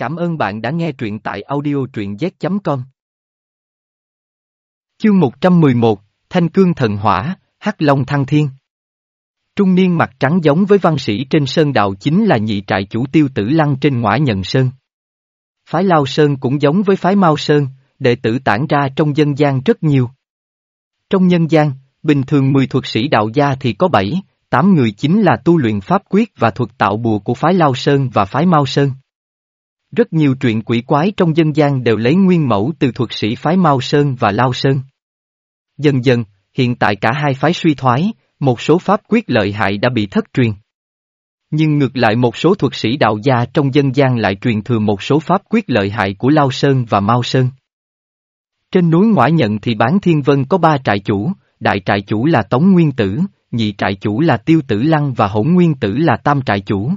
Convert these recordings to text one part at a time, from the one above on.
Cảm ơn bạn đã nghe truyện tại audio truyện z.com. Chương 111, Thanh Cương Thần Hỏa, Hắc Long Thăng Thiên Trung niên mặt trắng giống với văn sĩ trên sơn đạo chính là nhị trại chủ tiêu tử lăng trên ngõa nhận sơn. Phái Lao Sơn cũng giống với phái Mao Sơn, đệ tử tản ra trong dân gian rất nhiều. Trong nhân gian, bình thường 10 thuật sĩ đạo gia thì có 7, 8 người chính là tu luyện pháp quyết và thuật tạo bùa của phái Lao Sơn và phái Mao Sơn. Rất nhiều truyện quỷ quái trong dân gian đều lấy nguyên mẫu từ thuật sĩ phái Mao Sơn và Lao Sơn. Dần dần, hiện tại cả hai phái suy thoái, một số pháp quyết lợi hại đã bị thất truyền. Nhưng ngược lại một số thuật sĩ đạo gia trong dân gian lại truyền thừa một số pháp quyết lợi hại của Lao Sơn và Mao Sơn. Trên núi Ngoại Nhận thì bán thiên vân có ba trại chủ, đại trại chủ là Tống Nguyên Tử, nhị trại chủ là Tiêu Tử Lăng và hỗn Nguyên Tử là tam trại chủ.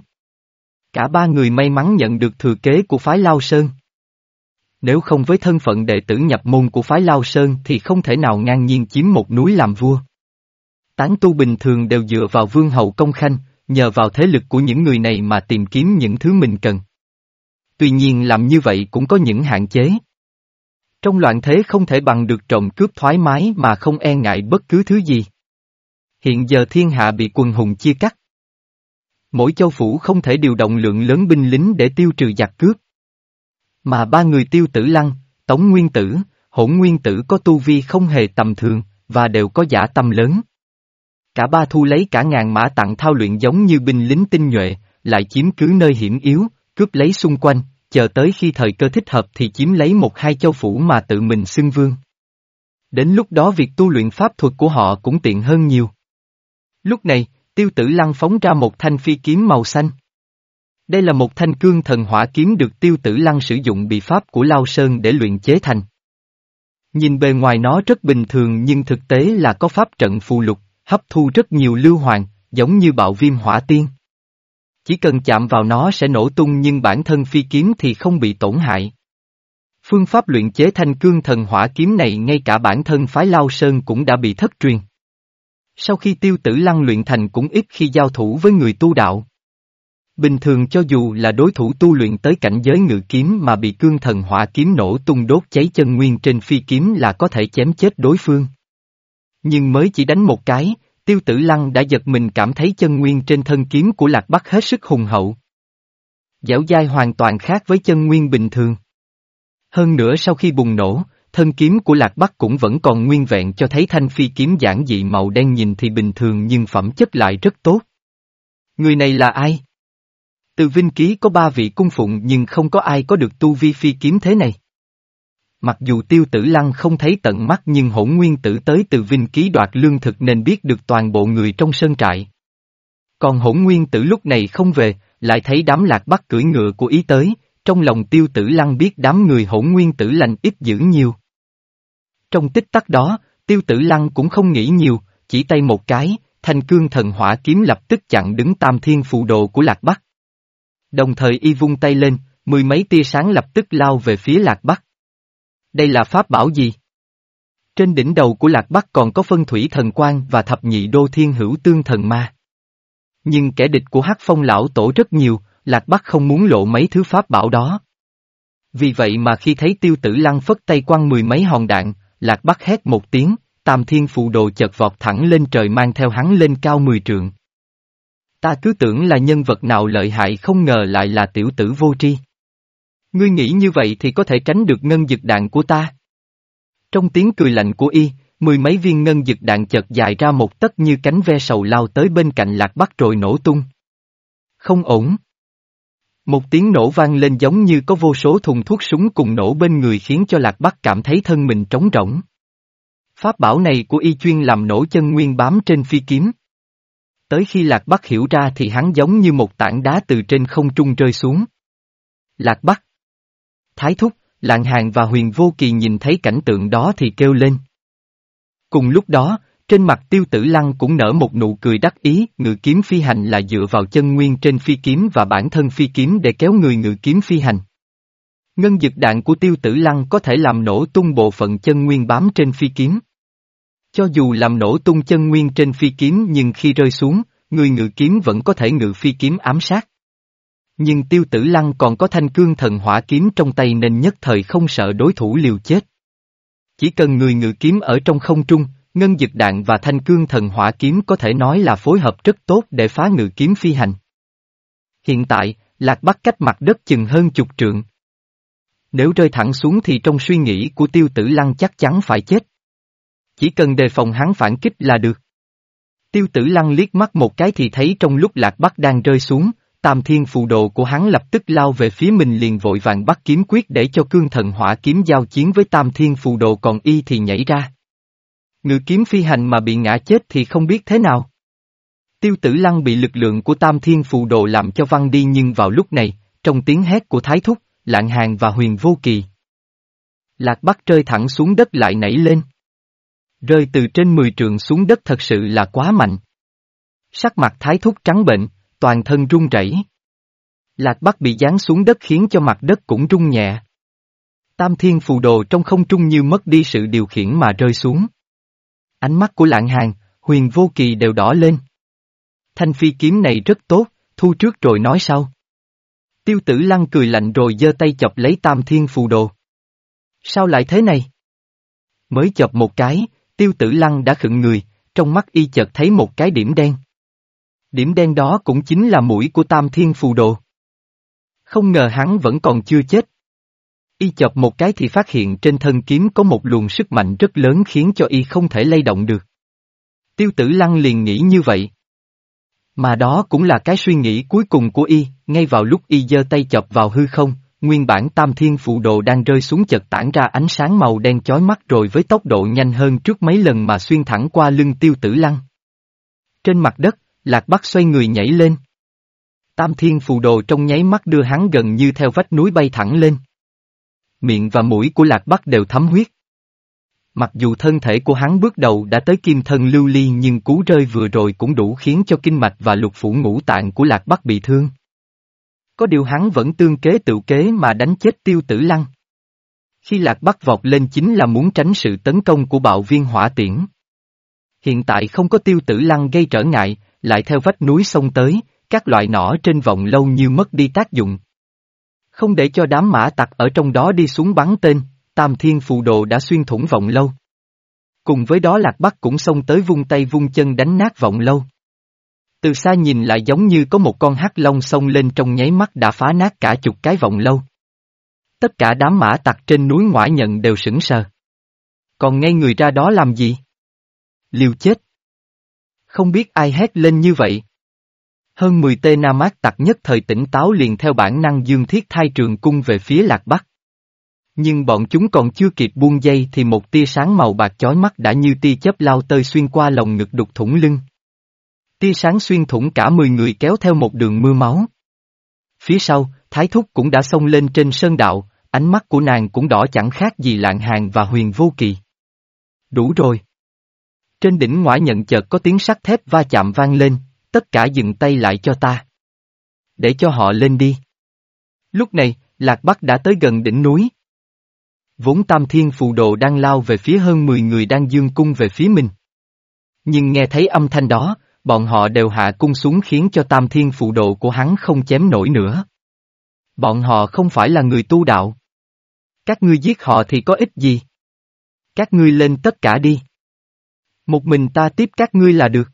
Cả ba người may mắn nhận được thừa kế của phái Lao Sơn. Nếu không với thân phận đệ tử nhập môn của phái Lao Sơn thì không thể nào ngang nhiên chiếm một núi làm vua. Tán tu bình thường đều dựa vào vương hậu công khanh, nhờ vào thế lực của những người này mà tìm kiếm những thứ mình cần. Tuy nhiên làm như vậy cũng có những hạn chế. Trong loạn thế không thể bằng được trộm cướp thoải mái mà không e ngại bất cứ thứ gì. Hiện giờ thiên hạ bị quần hùng chia cắt. Mỗi châu phủ không thể điều động lượng lớn binh lính để tiêu trừ giặc cướp. Mà ba người tiêu tử lăng, tống nguyên tử, hỗn nguyên tử có tu vi không hề tầm thường, và đều có giả tâm lớn. Cả ba thu lấy cả ngàn mã tặng thao luyện giống như binh lính tinh nhuệ, lại chiếm cứ nơi hiểm yếu, cướp lấy xung quanh, chờ tới khi thời cơ thích hợp thì chiếm lấy một hai châu phủ mà tự mình xưng vương. Đến lúc đó việc tu luyện pháp thuật của họ cũng tiện hơn nhiều. Lúc này, tiêu tử lăng phóng ra một thanh phi kiếm màu xanh. Đây là một thanh cương thần hỏa kiếm được tiêu tử lăng sử dụng bị pháp của Lao Sơn để luyện chế thành. Nhìn bề ngoài nó rất bình thường nhưng thực tế là có pháp trận phù lục, hấp thu rất nhiều lưu hoàng, giống như bạo viêm hỏa tiên. Chỉ cần chạm vào nó sẽ nổ tung nhưng bản thân phi kiếm thì không bị tổn hại. Phương pháp luyện chế thanh cương thần hỏa kiếm này ngay cả bản thân phái Lao Sơn cũng đã bị thất truyền. Sau khi tiêu tử lăng luyện thành cũng ít khi giao thủ với người tu đạo. Bình thường cho dù là đối thủ tu luyện tới cảnh giới ngự kiếm mà bị cương thần hỏa kiếm nổ tung đốt cháy chân nguyên trên phi kiếm là có thể chém chết đối phương. Nhưng mới chỉ đánh một cái, tiêu tử lăng đã giật mình cảm thấy chân nguyên trên thân kiếm của lạc bắc hết sức hùng hậu. Dẻo dai hoàn toàn khác với chân nguyên bình thường. Hơn nữa sau khi bùng nổ, thân kiếm của lạc bắc cũng vẫn còn nguyên vẹn cho thấy thanh phi kiếm giản dị màu đen nhìn thì bình thường nhưng phẩm chất lại rất tốt. Người này là ai? Từ Vinh Ký có ba vị cung phụng nhưng không có ai có được tu vi phi kiếm thế này. Mặc dù tiêu tử lăng không thấy tận mắt nhưng hỗn nguyên tử tới từ Vinh Ký đoạt lương thực nên biết được toàn bộ người trong sân trại. Còn hỗn nguyên tử lúc này không về, lại thấy đám lạc bắc cưỡi ngựa của ý tới, trong lòng tiêu tử lăng biết đám người hỗn nguyên tử lành ít dữ nhiều. Trong tích tắc đó, tiêu tử lăng cũng không nghĩ nhiều, chỉ tay một cái, thanh cương thần hỏa kiếm lập tức chặn đứng tam thiên phụ đồ của lạc bắc. Đồng thời y vung tay lên, mười mấy tia sáng lập tức lao về phía lạc bắc. Đây là pháp bảo gì? Trên đỉnh đầu của lạc bắc còn có phân thủy thần quan và thập nhị đô thiên hữu tương thần ma. Nhưng kẻ địch của hắc phong lão tổ rất nhiều, lạc bắc không muốn lộ mấy thứ pháp bảo đó. Vì vậy mà khi thấy tiêu tử lăng phất tay quăng mười mấy hòn đạn, lạc bắc hét một tiếng, tam thiên phù đồ chợt vọt thẳng lên trời mang theo hắn lên cao mười trượng. Ta cứ tưởng là nhân vật nào lợi hại không ngờ lại là tiểu tử vô tri. Ngươi nghĩ như vậy thì có thể tránh được ngân dực đạn của ta. Trong tiếng cười lạnh của y, mười mấy viên ngân dực đạn chợt dài ra một tấc như cánh ve sầu lao tới bên cạnh lạc bắc rồi nổ tung. Không ổn. Một tiếng nổ vang lên giống như có vô số thùng thuốc súng cùng nổ bên người khiến cho lạc bắc cảm thấy thân mình trống rỗng. Pháp bảo này của y chuyên làm nổ chân nguyên bám trên phi kiếm. Tới khi lạc bắc hiểu ra thì hắn giống như một tảng đá từ trên không trung rơi xuống. Lạc bắc. Thái thúc, lạng hàng và huyền vô kỳ nhìn thấy cảnh tượng đó thì kêu lên. Cùng lúc đó, trên mặt tiêu tử lăng cũng nở một nụ cười đắc ý, ngự kiếm phi hành là dựa vào chân nguyên trên phi kiếm và bản thân phi kiếm để kéo người ngự kiếm phi hành. Ngân dực đạn của tiêu tử lăng có thể làm nổ tung bộ phận chân nguyên bám trên phi kiếm. Cho dù làm nổ tung chân nguyên trên phi kiếm nhưng khi rơi xuống, người ngự kiếm vẫn có thể ngự phi kiếm ám sát. Nhưng tiêu tử lăng còn có thanh cương thần hỏa kiếm trong tay nên nhất thời không sợ đối thủ liều chết. Chỉ cần người ngự kiếm ở trong không trung, ngân dực đạn và thanh cương thần hỏa kiếm có thể nói là phối hợp rất tốt để phá ngự kiếm phi hành. Hiện tại, Lạc Bắc cách mặt đất chừng hơn chục trượng. Nếu rơi thẳng xuống thì trong suy nghĩ của tiêu tử lăng chắc chắn phải chết. Chỉ cần đề phòng hắn phản kích là được. Tiêu tử lăng liếc mắt một cái thì thấy trong lúc lạc bắc đang rơi xuống, tam thiên phù đồ của hắn lập tức lao về phía mình liền vội vàng bắt kiếm quyết để cho cương thần hỏa kiếm giao chiến với tam thiên phù đồ còn y thì nhảy ra. Ngự kiếm phi hành mà bị ngã chết thì không biết thế nào. Tiêu tử lăng bị lực lượng của tam thiên phù đồ làm cho văng đi nhưng vào lúc này, trong tiếng hét của Thái Thúc, Lạng Hàng và Huyền Vô Kỳ. Lạc Bắc rơi thẳng xuống đất lại nảy lên. Rơi từ trên 10 trường xuống đất thật sự là quá mạnh. Sắc mặt Thái Thúc trắng bệnh, toàn thân run rẩy. Lạc Bắc bị giáng xuống đất khiến cho mặt đất cũng rung nhẹ. Tam thiên phù đồ trong không trung như mất đi sự điều khiển mà rơi xuống. Ánh mắt của lạng hàng, huyền vô kỳ đều đỏ lên. Thanh phi kiếm này rất tốt, thu trước rồi nói sau. Tiêu tử lăng cười lạnh rồi giơ tay chọc lấy tam thiên phù đồ. Sao lại thế này? Mới chọc một cái, tiêu tử lăng đã khựng người, trong mắt y chợt thấy một cái điểm đen. Điểm đen đó cũng chính là mũi của tam thiên phù đồ. Không ngờ hắn vẫn còn chưa chết. Y chọc một cái thì phát hiện trên thân kiếm có một luồng sức mạnh rất lớn khiến cho y không thể lay động được. Tiêu tử lăng liền nghĩ như vậy. Mà đó cũng là cái suy nghĩ cuối cùng của y, ngay vào lúc y giơ tay chọc vào hư không, nguyên bản tam thiên phụ đồ đang rơi xuống chợt tản ra ánh sáng màu đen chói mắt rồi với tốc độ nhanh hơn trước mấy lần mà xuyên thẳng qua lưng tiêu tử lăng. Trên mặt đất, Lạc Bắc xoay người nhảy lên. Tam thiên phù đồ trong nháy mắt đưa hắn gần như theo vách núi bay thẳng lên. Miệng và mũi của Lạc Bắc đều thấm huyết. Mặc dù thân thể của hắn bước đầu đã tới kim thân lưu ly nhưng cú rơi vừa rồi cũng đủ khiến cho kinh mạch và lục phủ ngũ tạng của Lạc Bắc bị thương. Có điều hắn vẫn tương kế tự kế mà đánh chết tiêu tử lăng. Khi Lạc Bắc vọt lên chính là muốn tránh sự tấn công của bạo viên hỏa tiễn. Hiện tại không có tiêu tử lăng gây trở ngại, lại theo vách núi sông tới, các loại nỏ trên vòng lâu như mất đi tác dụng. Không để cho đám mã tặc ở trong đó đi xuống bắn tên, Tam Thiên Phù Đồ đã xuyên thủng vọng lâu. Cùng với đó Lạc Bắc cũng xông tới vung tay vung chân đánh nát vọng lâu. Từ xa nhìn lại giống như có một con hắc long xông lên trong nháy mắt đã phá nát cả chục cái vọng lâu. Tất cả đám mã tặc trên núi ngoại nhận đều sững sờ. Còn ngay người ra đó làm gì? Liều chết. Không biết ai hét lên như vậy. Hơn 10 tên Nam Mát tặc nhất thời tỉnh táo liền theo bản năng dương thiết thai trường cung về phía lạc bắc. Nhưng bọn chúng còn chưa kịp buông dây thì một tia sáng màu bạc chói mắt đã như tia chớp lao tơi xuyên qua lồng ngực đục thủng lưng. Tia sáng xuyên thủng cả 10 người kéo theo một đường mưa máu. Phía sau, Thái Thúc cũng đã xông lên trên sơn đạo, ánh mắt của nàng cũng đỏ chẳng khác gì lạng hàng và huyền vô kỳ. Đủ rồi. Trên đỉnh ngoại nhận chợt có tiếng sắt thép va chạm vang lên, tất cả dừng tay lại cho ta. Để cho họ lên đi. Lúc này, Lạc Bắc đã tới gần đỉnh núi. Vốn Tam Thiên Phù Đồ đang lao về phía hơn 10 người đang dương cung về phía mình. Nhưng nghe thấy âm thanh đó, bọn họ đều hạ cung xuống khiến cho Tam Thiên Phù Đồ của hắn không chém nổi nữa. Bọn họ không phải là người tu đạo. Các ngươi giết họ thì có ích gì? Các ngươi lên tất cả đi. Một mình ta tiếp các ngươi là được.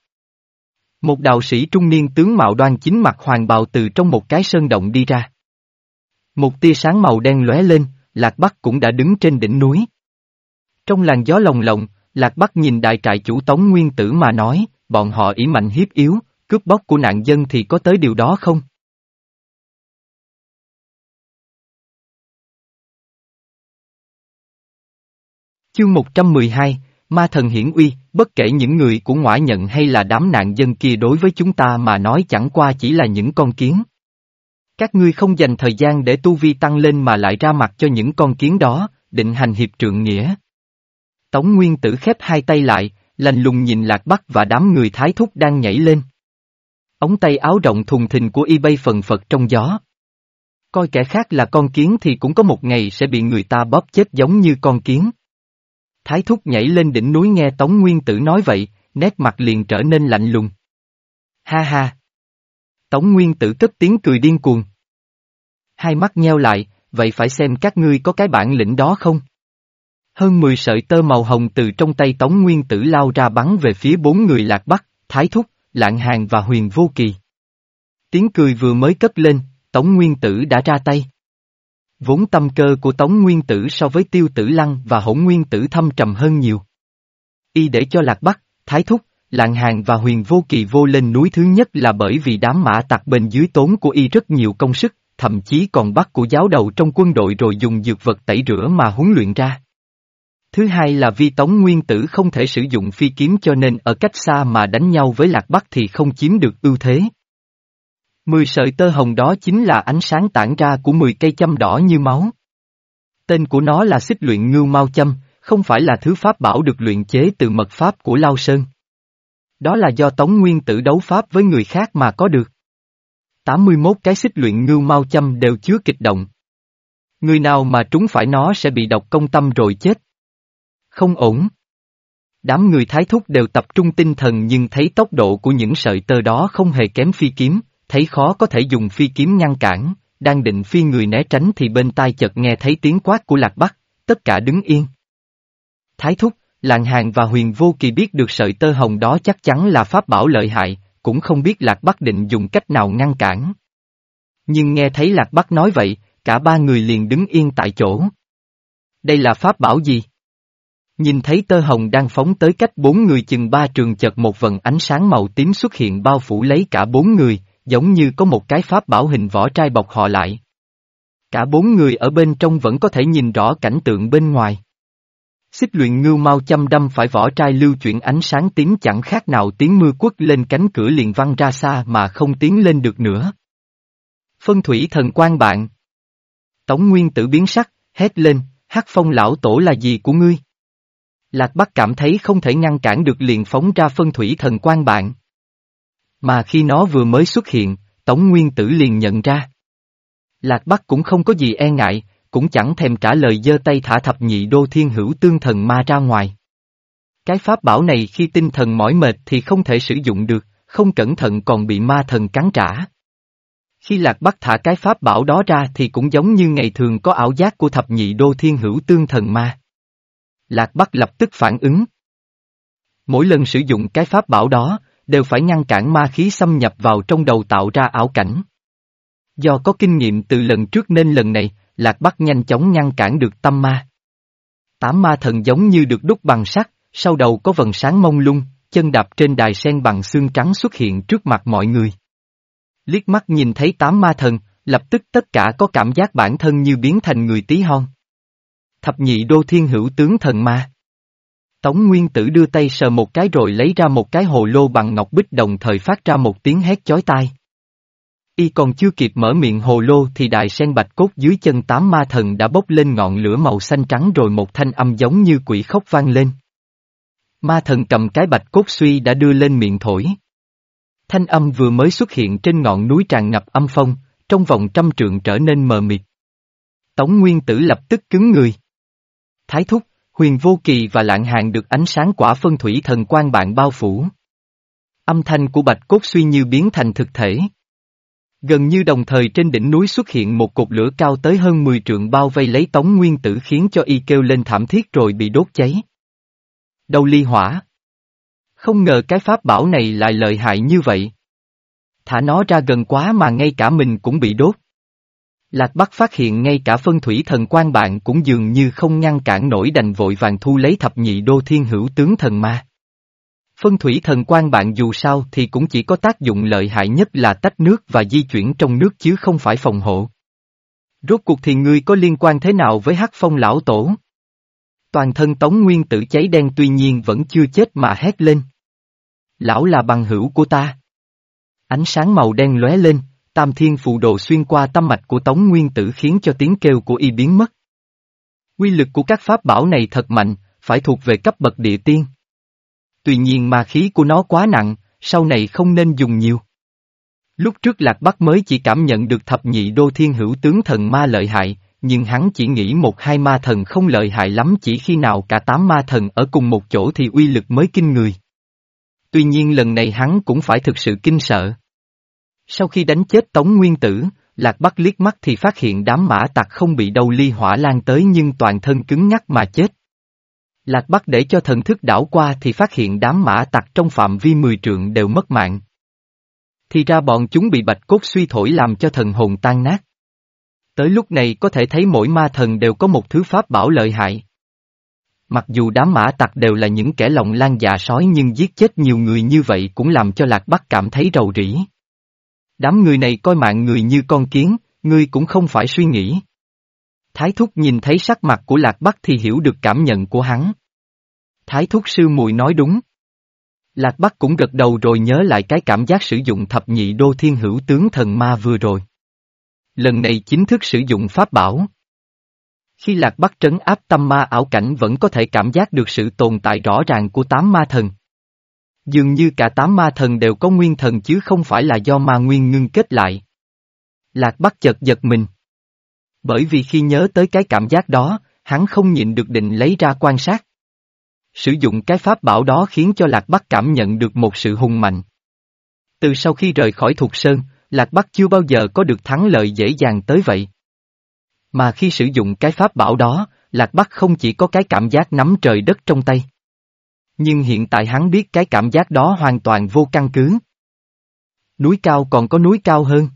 Một đạo sĩ trung niên tướng mạo đoan chính mặt hoàng bào từ trong một cái sơn động đi ra. Một tia sáng màu đen lóe lên, Lạc Bắc cũng đã đứng trên đỉnh núi. Trong làn gió lồng lộng, Lạc Bắc nhìn đại trại chủ Tống Nguyên Tử mà nói, bọn họ ý mạnh hiếp yếu, cướp bóc của nạn dân thì có tới điều đó không? Chương 112, Ma thần hiển uy, bất kể những người của ngoại nhận hay là đám nạn dân kia đối với chúng ta mà nói chẳng qua chỉ là những con kiến. Các ngươi không dành thời gian để tu vi tăng lên mà lại ra mặt cho những con kiến đó, định hành hiệp trượng nghĩa. Tống Nguyên tử khép hai tay lại, lành lùng nhìn Lạc Bắc và đám người thái thúc đang nhảy lên. Ống tay áo rộng thùng thình của y bay phần phật trong gió. Coi kẻ khác là con kiến thì cũng có một ngày sẽ bị người ta bóp chết giống như con kiến. Thái thúc nhảy lên đỉnh núi nghe Tống Nguyên Tử nói vậy, nét mặt liền trở nên lạnh lùng. Ha ha! Tống Nguyên Tử cất tiếng cười điên cuồng. Hai mắt nheo lại, vậy phải xem các ngươi có cái bản lĩnh đó không? Hơn 10 sợi tơ màu hồng từ trong tay Tống Nguyên Tử lao ra bắn về phía bốn người lạc bắc, Thái Thúc, Lạng Hàng và Huyền Vô Kỳ. Tiếng cười vừa mới cất lên, Tống Nguyên Tử đã ra tay. Vốn tâm cơ của Tống Nguyên Tử so với Tiêu Tử Lăng và Hỗn Nguyên Tử thâm trầm hơn nhiều. Y để cho Lạc Bắc, Thái Thúc, Lạng Hàng và Huyền Vô Kỳ vô lên núi thứ nhất là bởi vì đám mã tặc bên dưới tốn của Y rất nhiều công sức, thậm chí còn bắt của giáo đầu trong quân đội rồi dùng dược vật tẩy rửa mà huấn luyện ra. Thứ hai là vì Tống Nguyên Tử không thể sử dụng phi kiếm cho nên ở cách xa mà đánh nhau với Lạc Bắc thì không chiếm được ưu thế. Mười sợi tơ hồng đó chính là ánh sáng tản ra của mười cây châm đỏ như máu. Tên của nó là xích luyện ngưu mau châm, không phải là thứ pháp bảo được luyện chế từ mật pháp của Lao Sơn. Đó là do Tống Nguyên Tử đấu pháp với người khác mà có được. 81 cái xích luyện ngưu mau châm đều chứa kịch động. Người nào mà trúng phải nó sẽ bị độc công tâm rồi chết. Không ổn. Đám người thái thúc đều tập trung tinh thần nhưng thấy tốc độ của những sợi tơ đó không hề kém phi kiếm, thấy khó có thể dùng phi kiếm ngăn cản, đang định phi người né tránh thì bên tai chợt nghe thấy tiếng quát của lạc bắc, tất cả đứng yên. Thái thúc, lạng hàng và huyền vô kỳ biết được sợi tơ hồng đó chắc chắn là pháp bảo lợi hại, cũng không biết lạc bắc định dùng cách nào ngăn cản. Nhưng nghe thấy lạc bắc nói vậy, cả ba người liền đứng yên tại chỗ. Đây là pháp bảo gì? Nhìn thấy tơ hồng đang phóng tới cách bốn người chừng ba trường chợt một vần ánh sáng màu tím xuất hiện bao phủ lấy cả bốn người, giống như có một cái pháp bảo hình vỏ trai bọc họ lại. Cả bốn người ở bên trong vẫn có thể nhìn rõ cảnh tượng bên ngoài. Xích luyện ngưu mau chăm đâm phải vỏ trai lưu chuyển ánh sáng tím chẳng khác nào tiếng mưa quất lên cánh cửa liền văng ra xa mà không tiến lên được nữa. Phân thủy thần quan bạn. Tống Nguyên tử biến sắc, hét lên, hắc phong lão tổ là gì của ngươi? Lạc Bắc cảm thấy không thể ngăn cản được liền phóng ra phân thủy thần quan bạn. Mà khi nó vừa mới xuất hiện, Tống Nguyên Tử liền nhận ra. Lạc Bắc cũng không có gì e ngại, cũng chẳng thèm trả lời giơ tay thả thập nhị đô thiên hữu tương thần ma ra ngoài. Cái pháp bảo này khi tinh thần mỏi mệt thì không thể sử dụng được, không cẩn thận còn bị ma thần cắn trả. Khi Lạc Bắc thả cái pháp bảo đó ra thì cũng giống như ngày thường có ảo giác của thập nhị đô thiên hữu tương thần ma. Lạc Bắc lập tức phản ứng. Mỗi lần sử dụng cái pháp bảo đó, đều phải ngăn cản ma khí xâm nhập vào trong đầu tạo ra ảo cảnh. Do có kinh nghiệm từ lần trước nên lần này, Lạc Bắc nhanh chóng ngăn cản được tâm ma. Tám ma thần giống như được đúc bằng sắt, sau đầu có vần sáng mông lung, chân đạp trên đài sen bằng xương trắng xuất hiện trước mặt mọi người. Liếc mắt nhìn thấy tám ma thần, lập tức tất cả có cảm giác bản thân như biến thành người tí hon. Thập nhị đô thiên hữu tướng thần ma. Tống Nguyên Tử đưa tay sờ một cái rồi lấy ra một cái hồ lô bằng ngọc bích đồng thời phát ra một tiếng hét chói tai. Y còn chưa kịp mở miệng hồ lô thì đài sen bạch cốt dưới chân tám ma thần đã bốc lên ngọn lửa màu xanh trắng rồi một thanh âm giống như quỷ khóc vang lên. Ma thần cầm cái bạch cốt suy đã đưa lên miệng thổi. Thanh âm vừa mới xuất hiện trên ngọn núi tràn ngập âm phong, trong vòng trăm trượng trở nên mờ mịt. Tống Nguyên Tử lập tức cứng người. Thái thúc, huyền vô kỳ và lạng hàng được ánh sáng quả phân thủy thần quan bạn bao phủ. Âm thanh của bạch cốt suy như biến thành thực thể. Gần như đồng thời trên đỉnh núi xuất hiện một cột lửa cao tới hơn 10 trượng bao vây lấy tống nguyên tử khiến cho y kêu lên thảm thiết rồi bị đốt cháy. Đầu ly hỏa. Không ngờ cái pháp bảo này lại lợi hại như vậy. Thả nó ra gần quá mà ngay cả mình cũng bị đốt. Lạc Bắc phát hiện ngay cả phân thủy thần quan bạn cũng dường như không ngăn cản nổi đành vội vàng thu lấy thập nhị đô thiên hữu tướng thần ma. Phân thủy thần quan bạn dù sao thì cũng chỉ có tác dụng lợi hại nhất là tách nước và di chuyển trong nước chứ không phải phòng hộ. Rốt cuộc thì ngươi có liên quan thế nào với hắc phong lão tổ? Toàn thân tống nguyên tử cháy đen tuy nhiên vẫn chưa chết mà hét lên. Lão là bằng hữu của ta. Ánh sáng màu đen lóe lên, tam thiên phụ đồ xuyên qua tâm mạch của Tống Nguyên Tử khiến cho tiếng kêu của y biến mất. Quy lực của các pháp bảo này thật mạnh, phải thuộc về cấp bậc địa tiên. Tuy nhiên ma khí của nó quá nặng, sau này không nên dùng nhiều. Lúc trước Lạc Bắc mới chỉ cảm nhận được thập nhị đô thiên hữu tướng thần ma lợi hại, nhưng hắn chỉ nghĩ một hai ma thần không lợi hại lắm chỉ khi nào cả tám ma thần ở cùng một chỗ thì uy lực mới kinh người. Tuy nhiên lần này hắn cũng phải thực sự kinh sợ. Sau khi đánh chết Tống Nguyên Tử, Lạc Bắc liếc mắt thì phát hiện đám mã tặc không bị đầu ly hỏa lan tới nhưng toàn thân cứng ngắc mà chết. Lạc Bắc để cho thần thức đảo qua thì phát hiện đám mã tặc trong phạm vi 10 trượng đều mất mạng. Thì ra bọn chúng bị bạch cốt suy thổi làm cho thần hồn tan nát. Tới lúc này có thể thấy mỗi ma thần đều có một thứ pháp bảo lợi hại. Mặc dù đám mã tặc đều là những kẻ lòng lan dạ sói nhưng giết chết nhiều người như vậy cũng làm cho Lạc Bắc cảm thấy rầu rĩ. Đám người này coi mạng người như con kiến, ngươi cũng không phải suy nghĩ. Thái thúc nhìn thấy sắc mặt của Lạc Bắc thì hiểu được cảm nhận của hắn. Thái thúc sư muội nói đúng. Lạc Bắc cũng gật đầu rồi nhớ lại cái cảm giác sử dụng thập nhị đô thiên hữu tướng thần ma vừa rồi. Lần này chính thức sử dụng pháp bảo. Khi Lạc Bắc trấn áp tâm ma ảo cảnh vẫn có thể cảm giác được sự tồn tại rõ ràng của tám ma thần. Dường như cả tám ma thần đều có nguyên thần chứ không phải là do ma nguyên ngưng kết lại. Lạc Bắc chợt giật mình. Bởi vì khi nhớ tới cái cảm giác đó, hắn không nhịn được định lấy ra quan sát. Sử dụng cái pháp bảo đó khiến cho Lạc Bắc cảm nhận được một sự hùng mạnh. Từ sau khi rời khỏi Thục Sơn, Lạc Bắc chưa bao giờ có được thắng lợi dễ dàng tới vậy. Mà khi sử dụng cái pháp bảo đó, Lạc Bắc không chỉ có cái cảm giác nắm trời đất trong tay. Nhưng hiện tại hắn biết cái cảm giác đó hoàn toàn vô căn cứ. Núi cao còn có núi cao hơn.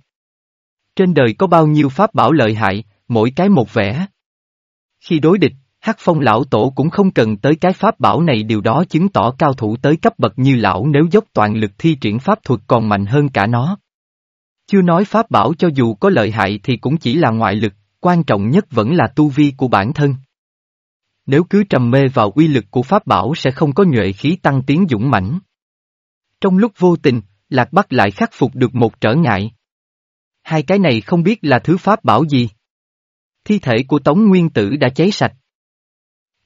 Trên đời có bao nhiêu pháp bảo lợi hại, mỗi cái một vẻ. Khi đối địch, Hắc phong lão tổ cũng không cần tới cái pháp bảo này điều đó chứng tỏ cao thủ tới cấp bậc như lão nếu dốc toàn lực thi triển pháp thuật còn mạnh hơn cả nó. Chưa nói pháp bảo cho dù có lợi hại thì cũng chỉ là ngoại lực, quan trọng nhất vẫn là tu vi của bản thân. Nếu cứ trầm mê vào uy lực của pháp bảo sẽ không có nhuệ khí tăng tiến dũng mãnh. Trong lúc vô tình, Lạc Bắc lại khắc phục được một trở ngại. Hai cái này không biết là thứ pháp bảo gì. Thi thể của Tống Nguyên Tử đã cháy sạch.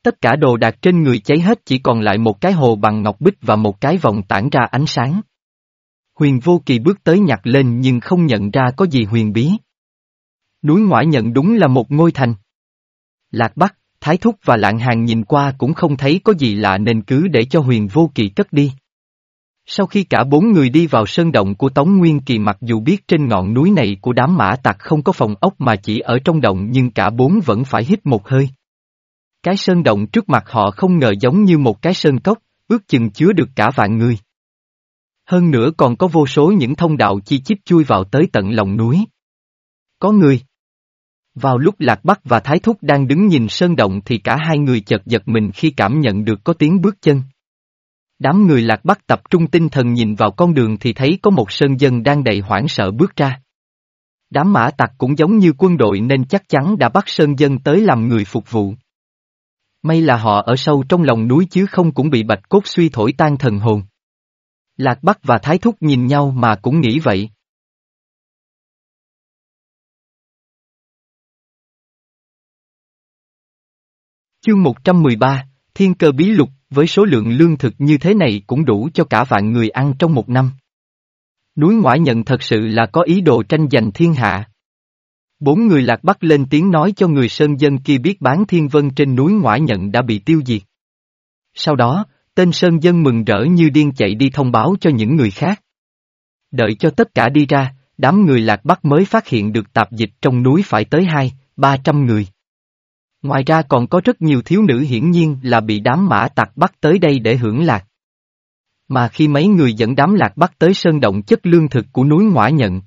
Tất cả đồ đạc trên người cháy hết chỉ còn lại một cái hồ bằng ngọc bích và một cái vòng tản ra ánh sáng. Huyền vô kỳ bước tới nhặt lên nhưng không nhận ra có gì huyền bí. Núi ngoại nhận đúng là một ngôi thành. Lạc Bắc, Thái Thúc và Lạng Hàng nhìn qua cũng không thấy có gì lạ nên cứ để cho huyền vô kỳ cất đi. Sau khi cả bốn người đi vào sơn động của Tống Nguyên Kỳ mặc dù biết trên ngọn núi này của đám mã tặc không có phòng ốc mà chỉ ở trong động nhưng cả bốn vẫn phải hít một hơi. Cái sơn động trước mặt họ không ngờ giống như một cái sơn cốc, ước chừng chứa được cả vạn người. Hơn nữa còn có vô số những thông đạo chi chít chui vào tới tận lòng núi. Có người. Vào lúc Lạc Bắc và Thái Thúc đang đứng nhìn sơn động thì cả hai người chợt giật mình khi cảm nhận được có tiếng bước chân. Đám người Lạc Bắc tập trung tinh thần nhìn vào con đường thì thấy có một sơn dân đang đầy hoảng sợ bước ra. Đám mã tặc cũng giống như quân đội nên chắc chắn đã bắt sơn dân tới làm người phục vụ. May là họ ở sâu trong lòng núi chứ không cũng bị bạch cốt suy thổi tan thần hồn. Lạc Bắc và Thái Thúc nhìn nhau mà cũng nghĩ vậy. Chương 113, Thiên cơ bí lục, với số lượng lương thực như thế này cũng đủ cho cả vạn người ăn trong một năm. Núi ngoại nhận thật sự là có ý đồ tranh giành thiên hạ. Bốn người lạc bắc lên tiếng nói cho người sơn dân kia biết bán thiên vân trên núi ngoại nhận đã bị tiêu diệt. Sau đó, tên sơn dân mừng rỡ như điên chạy đi thông báo cho những người khác. Đợi cho tất cả đi ra, đám người lạc bắc mới phát hiện được tạp dịch trong núi phải tới hai, ba trăm người. Ngoài ra còn có rất nhiều thiếu nữ hiển nhiên là bị đám mã tặc bắt tới đây để hưởng lạc. Mà khi mấy người dẫn đám lạc bắt tới sơn động chất lương thực của núi ngoại nhận,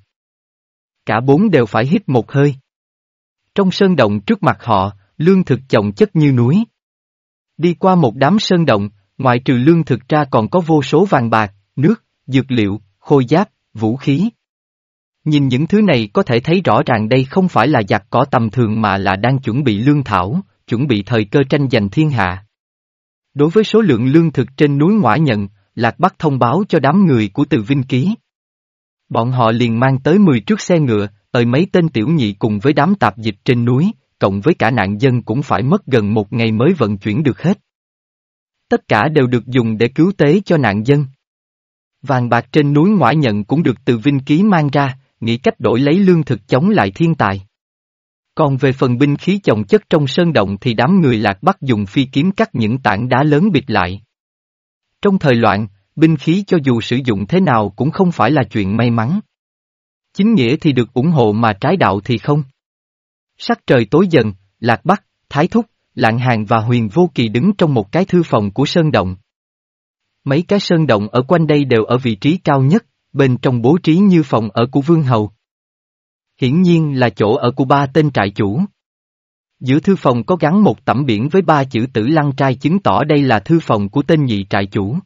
Cả bốn đều phải hít một hơi. Trong sơn động trước mặt họ, lương thực chồng chất như núi. Đi qua một đám sơn động, ngoại trừ lương thực ra còn có vô số vàng bạc, nước, dược liệu, khôi giáp, vũ khí. Nhìn những thứ này có thể thấy rõ ràng đây không phải là giặc cỏ tầm thường mà là đang chuẩn bị lương thảo, chuẩn bị thời cơ tranh giành thiên hạ. Đối với số lượng lương thực trên núi Ngoã Nhận, Lạc Bắc thông báo cho đám người của Từ Vinh Ký. Bọn họ liền mang tới 10 chiếc xe ngựa, tới mấy tên tiểu nhị cùng với đám tạp dịch trên núi, cộng với cả nạn dân cũng phải mất gần một ngày mới vận chuyển được hết. Tất cả đều được dùng để cứu tế cho nạn dân. Vàng bạc trên núi ngoại nhận cũng được từ Vinh Ký mang ra, nghĩ cách đổi lấy lương thực chống lại thiên tài. Còn về phần binh khí chồng chất trong sơn động thì đám người lạc bắc dùng phi kiếm cắt những tảng đá lớn bịt lại. Trong thời loạn, binh khí cho dù sử dụng thế nào cũng không phải là chuyện may mắn. chính nghĩa thì được ủng hộ mà trái đạo thì không. Sắc trời tối dần, Lạc Bắc, Thái Thúc, Lạng Hàng và Huyền Vô Kỳ đứng trong một cái thư phòng của Sơn Động. Mấy cái sơn động ở quanh đây đều ở vị trí cao nhất, bên trong bố trí như phòng ở của Vương Hầu. Hiển nhiên là chỗ ở của ba tên trại chủ. Giữa thư phòng có gắn một tấm biển với ba chữ tử lăng trai chứng tỏ đây là thư phòng của tên nhị trại chủ.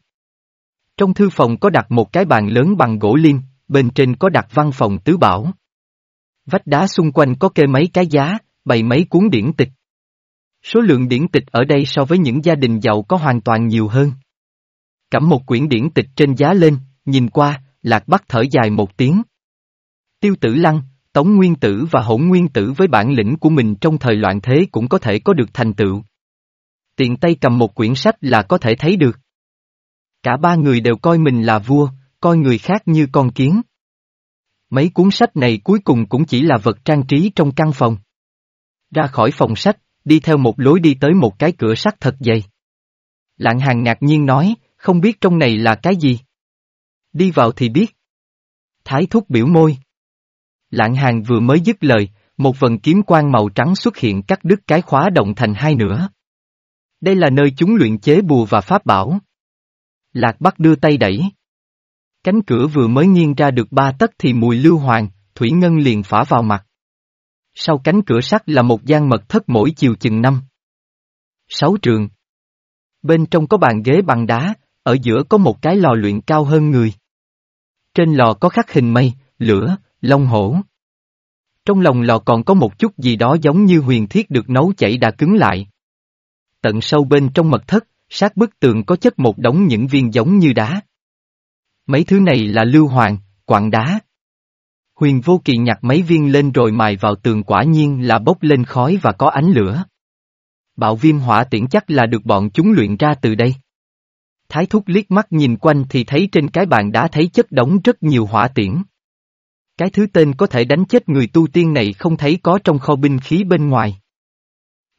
Trong thư phòng có đặt một cái bàn lớn bằng gỗ lim bên trên có đặt văn phòng tứ bảo. Vách đá xung quanh có kê mấy cái giá, bày mấy cuốn điển tịch. Số lượng điển tịch ở đây so với những gia đình giàu có hoàn toàn nhiều hơn. Cắm một quyển điển tịch trên giá lên, nhìn qua, Lạc Bắc thở dài một tiếng. Tiêu tử lăng, Tống Nguyên Tử và Hỗn Nguyên Tử với bản lĩnh của mình trong thời loạn thế cũng có thể có được thành tựu. Tiện tay cầm một quyển sách là có thể thấy được. Cả ba người đều coi mình là vua, coi người khác như con kiến. Mấy cuốn sách này cuối cùng cũng chỉ là vật trang trí trong căn phòng. Ra khỏi phòng sách, đi theo một lối đi tới một cái cửa sắt thật dày. Lạng hàng ngạc nhiên nói, không biết trong này là cái gì. Đi vào thì biết. Thái thúc biểu môi. Lạng hàng vừa mới dứt lời, một vần kiếm quang màu trắng xuất hiện cắt đứt cái khóa động thành hai nửa. Đây là nơi chúng luyện chế bùa và pháp bảo. Lạc Bắc đưa tay đẩy. Cánh cửa vừa mới nghiêng ra được ba tấc thì mùi lưu hoàng, thủy ngân liền phả vào mặt. Sau cánh cửa sắt là một gian mật thất mỗi chiều chừng năm. Sáu trường. Bên trong có bàn ghế bằng đá, ở giữa có một cái lò luyện cao hơn người. Trên lò có khắc hình mây, lửa, long hổ. Trong lòng lò còn có một chút gì đó giống như huyền thiết được nấu chảy đã cứng lại. Tận sâu bên trong mật thất, sát bức tường có chất một đống những viên giống như đá. Mấy thứ này là lưu hoàng, quặng đá. Huyền vô kỳ nhặt mấy viên lên rồi mài vào tường quả nhiên là bốc lên khói và có ánh lửa. Bạo viêm hỏa tiễn chắc là được bọn chúng luyện ra từ đây. Thái thúc liếc mắt nhìn quanh thì thấy trên cái bàn đá thấy chất đống rất nhiều hỏa tiễn. Cái thứ tên có thể đánh chết người tu tiên này không thấy có trong kho binh khí bên ngoài.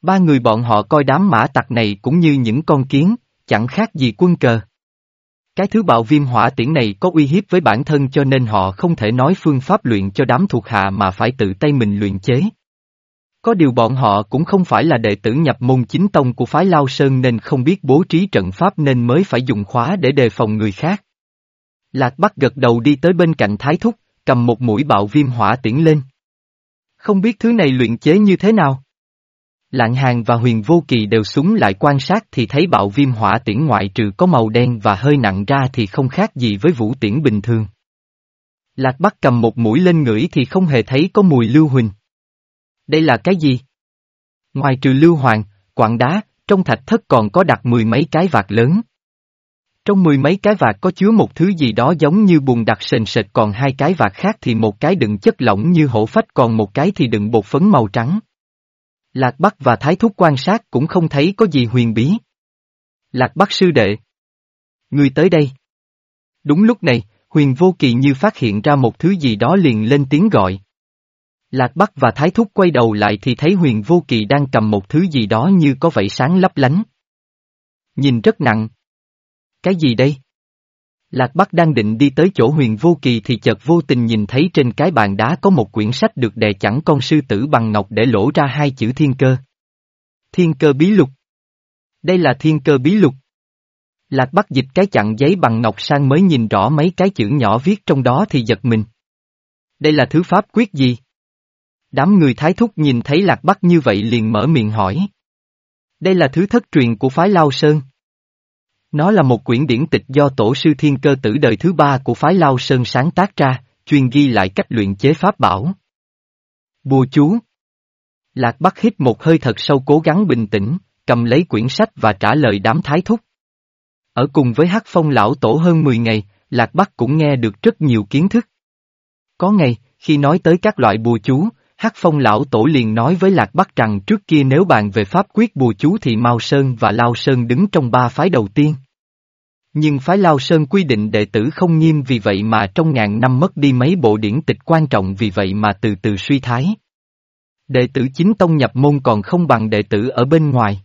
Ba người bọn họ coi đám mã tặc này cũng như những con kiến, chẳng khác gì quân cờ. Cái thứ bạo viêm hỏa tiễn này có uy hiếp với bản thân cho nên họ không thể nói phương pháp luyện cho đám thuộc hạ mà phải tự tay mình luyện chế. Có điều bọn họ cũng không phải là đệ tử nhập môn chính tông của phái Lao Sơn nên không biết bố trí trận pháp nên mới phải dùng khóa để đề phòng người khác. Lạc Bắc gật đầu đi tới bên cạnh Thái Thúc, cầm một mũi bạo viêm hỏa tiễn lên. Không biết thứ này luyện chế như thế nào? Lạng Hàng và Huyền Vô Kỳ đều súng lại quan sát thì thấy bạo viêm hỏa tiễn ngoại trừ có màu đen và hơi nặng ra thì không khác gì với vũ tiễn bình thường. Lạc Bắc cầm một mũi lên ngửi thì không hề thấy có mùi lưu huỳnh. Đây là cái gì? Ngoài trừ lưu hoàng, quặng đá, trong thạch thất còn có đặt mười mấy cái vạt lớn. Trong mười mấy cái vạt có chứa một thứ gì đó giống như bùn đặc sền sệt còn hai cái vạt khác thì một cái đựng chất lỏng như hổ phách còn một cái thì đựng bột phấn màu trắng. Lạc Bắc và Thái Thúc quan sát cũng không thấy có gì huyền bí. Lạc Bắc sư đệ. Người tới đây. Đúng lúc này, huyền vô kỳ như phát hiện ra một thứ gì đó liền lên tiếng gọi. Lạc Bắc và Thái Thúc quay đầu lại thì thấy huyền vô kỳ đang cầm một thứ gì đó như có vảy sáng lấp lánh. Nhìn rất nặng. Cái gì đây? Lạc Bắc đang định đi tới chỗ huyền vô kỳ thì chợt vô tình nhìn thấy trên cái bàn đá có một quyển sách được đè chẳng con sư tử bằng ngọc để lỗ ra hai chữ thiên cơ. Thiên cơ bí lục. Đây là thiên cơ bí lục. Lạc Bắc dịch cái chặn giấy bằng ngọc sang mới nhìn rõ mấy cái chữ nhỏ viết trong đó thì giật mình. Đây là thứ pháp quyết gì? Đám người thái thúc nhìn thấy Lạc Bắc như vậy liền mở miệng hỏi. Đây là thứ thất truyền của phái Lao Sơn. Nó là một quyển điển tịch do tổ sư thiên cơ tử đời thứ ba của phái Lao Sơn sáng tác ra, chuyên ghi lại cách luyện chế pháp bảo. Bùa chú Lạc Bắc hít một hơi thật sâu cố gắng bình tĩnh, cầm lấy quyển sách và trả lời đám thái thúc. Ở cùng với Hắc Phong lão tổ hơn 10 ngày, Lạc Bắc cũng nghe được rất nhiều kiến thức. Có ngày, khi nói tới các loại bùa chú, Hắc Phong lão tổ liền nói với Lạc Bắc rằng trước kia nếu bàn về pháp quyết bùa chú thì Mao Sơn và Lao Sơn đứng trong ba phái đầu tiên. Nhưng phái Lao Sơn quy định đệ tử không nghiêm vì vậy mà trong ngàn năm mất đi mấy bộ điển tịch quan trọng vì vậy mà từ từ suy thái. Đệ tử chính tông nhập môn còn không bằng đệ tử ở bên ngoài.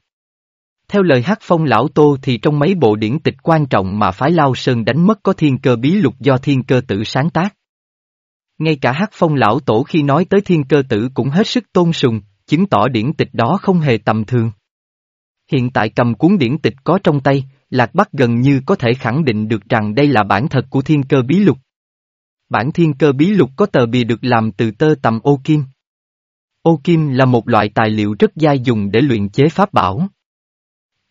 Theo lời Hắc Phong lão Tô thì trong mấy bộ điển tịch quan trọng mà phái Lao Sơn đánh mất có thiên cơ bí lục do thiên cơ tử sáng tác. Ngay cả hắc phong lão tổ khi nói tới thiên cơ tử cũng hết sức tôn sùng, chứng tỏ điển tịch đó không hề tầm thường. Hiện tại cầm cuốn điển tịch có trong tay, Lạc Bắc gần như có thể khẳng định được rằng đây là bản thật của thiên cơ bí lục. Bản thiên cơ bí lục có tờ bìa được làm từ tơ tầm ô kim. Ô kim là một loại tài liệu rất dai dùng để luyện chế pháp bảo.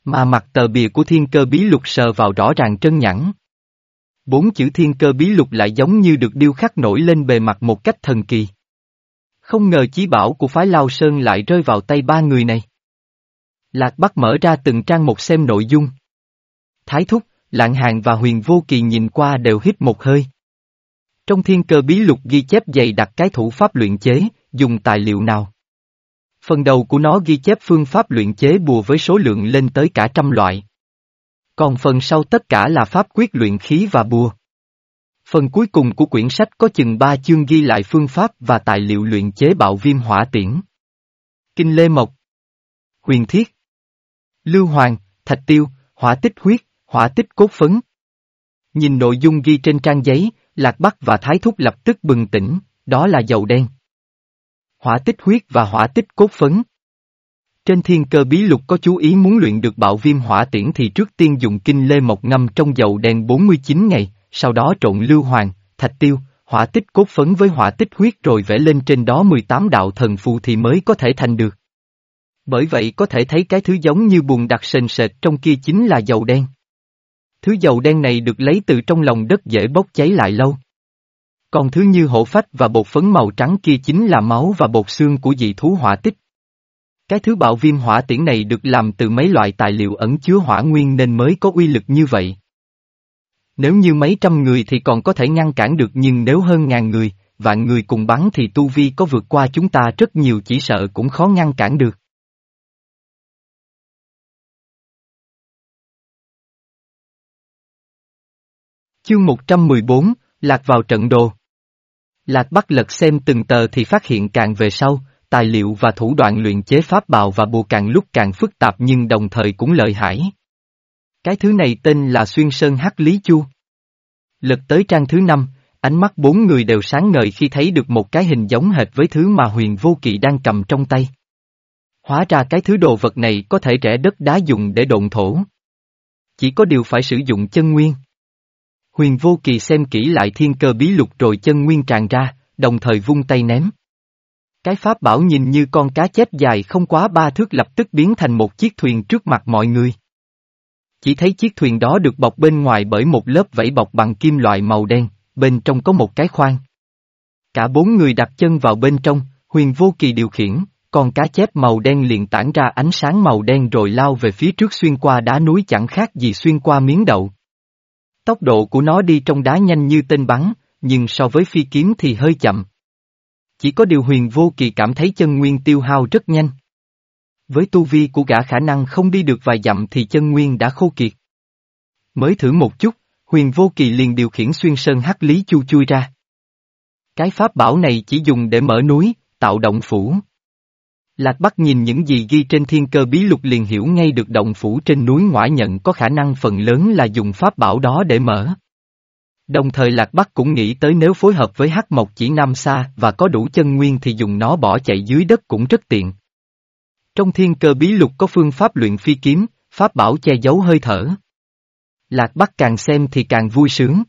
Mà mặt tờ bìa của thiên cơ bí lục sờ vào rõ ràng trơn nhẵn. Bốn chữ thiên cơ bí lục lại giống như được điêu khắc nổi lên bề mặt một cách thần kỳ. Không ngờ chí bảo của phái Lao Sơn lại rơi vào tay ba người này. Lạc Bắc mở ra từng trang một xem nội dung. Thái Thúc, Lạng Hàng và Huyền Vô Kỳ nhìn qua đều hít một hơi. Trong thiên cơ bí lục ghi chép dày đặt cái thủ pháp luyện chế, dùng tài liệu nào. Phần đầu của nó ghi chép phương pháp luyện chế bùa với số lượng lên tới cả trăm loại. Còn phần sau tất cả là pháp quyết luyện khí và bùa. Phần cuối cùng của quyển sách có chừng ba chương ghi lại phương pháp và tài liệu luyện chế bạo viêm hỏa tiễn. Kinh Lê Mộc Huyền Thiết Lưu Hoàng, Thạch Tiêu, Hỏa Tích Huyết, Hỏa Tích Cốt Phấn Nhìn nội dung ghi trên trang giấy, Lạc Bắc và Thái Thúc lập tức bừng tỉnh, đó là dầu đen. Hỏa tích huyết và hỏa tích cốt phấn. Trên thiên cơ bí lục có chú ý muốn luyện được bạo viêm hỏa tiễn thì trước tiên dùng kinh lê mộc ngâm trong dầu đen 49 ngày, sau đó trộn lưu hoàng, thạch tiêu, hỏa tích cốt phấn với hỏa tích huyết rồi vẽ lên trên đó 18 đạo thần phù thì mới có thể thành được. Bởi vậy có thể thấy cái thứ giống như buồn đặc sền sệt trong kia chính là dầu đen. Thứ dầu đen này được lấy từ trong lòng đất dễ bốc cháy lại lâu. Còn thứ như hổ phách và bột phấn màu trắng kia chính là máu và bột xương của dị thú hỏa tích. Cái thứ bạo viêm hỏa tiễn này được làm từ mấy loại tài liệu ẩn chứa hỏa nguyên nên mới có uy lực như vậy. Nếu như mấy trăm người thì còn có thể ngăn cản được nhưng nếu hơn ngàn người, vạn người cùng bắn thì tu vi có vượt qua chúng ta rất nhiều chỉ sợ cũng khó ngăn cản được. Chương 114, Lạc vào trận đồ. Lạc bắt lật xem từng tờ thì phát hiện càng về sau, tài liệu và thủ đoạn luyện chế pháp bào và bùa càng lúc càng phức tạp nhưng đồng thời cũng lợi hại. Cái thứ này tên là Xuyên Sơn Hắc Lý Chu. Lật tới trang thứ năm, ánh mắt bốn người đều sáng ngời khi thấy được một cái hình giống hệt với thứ mà huyền vô kỵ đang cầm trong tay. Hóa ra cái thứ đồ vật này có thể rẽ đất đá dùng để độn thổ. Chỉ có điều phải sử dụng chân nguyên. Huyền vô kỳ xem kỹ lại thiên cơ bí lục rồi chân nguyên tràn ra, đồng thời vung tay ném. Cái pháp bảo nhìn như con cá chép dài không quá ba thước lập tức biến thành một chiếc thuyền trước mặt mọi người. Chỉ thấy chiếc thuyền đó được bọc bên ngoài bởi một lớp vẫy bọc bằng kim loại màu đen, bên trong có một cái khoang. Cả bốn người đặt chân vào bên trong, huyền vô kỳ điều khiển, con cá chép màu đen liền tản ra ánh sáng màu đen rồi lao về phía trước xuyên qua đá núi chẳng khác gì xuyên qua miếng đậu. Tốc độ của nó đi trong đá nhanh như tên bắn, nhưng so với phi kiếm thì hơi chậm. Chỉ có điều huyền vô kỳ cảm thấy chân nguyên tiêu hao rất nhanh. Với tu vi của gã khả năng không đi được vài dặm thì chân nguyên đã khô kiệt. Mới thử một chút, huyền vô kỳ liền điều khiển xuyên sơn hắc lý chu chui ra. Cái pháp bảo này chỉ dùng để mở núi, tạo động phủ. Lạc Bắc nhìn những gì ghi trên thiên cơ bí lục liền hiểu ngay được động phủ trên núi ngoại nhận có khả năng phần lớn là dùng pháp bảo đó để mở. Đồng thời Lạc Bắc cũng nghĩ tới nếu phối hợp với hắc mộc chỉ nam xa và có đủ chân nguyên thì dùng nó bỏ chạy dưới đất cũng rất tiện. Trong thiên cơ bí lục có phương pháp luyện phi kiếm, pháp bảo che giấu hơi thở. Lạc Bắc càng xem thì càng vui sướng.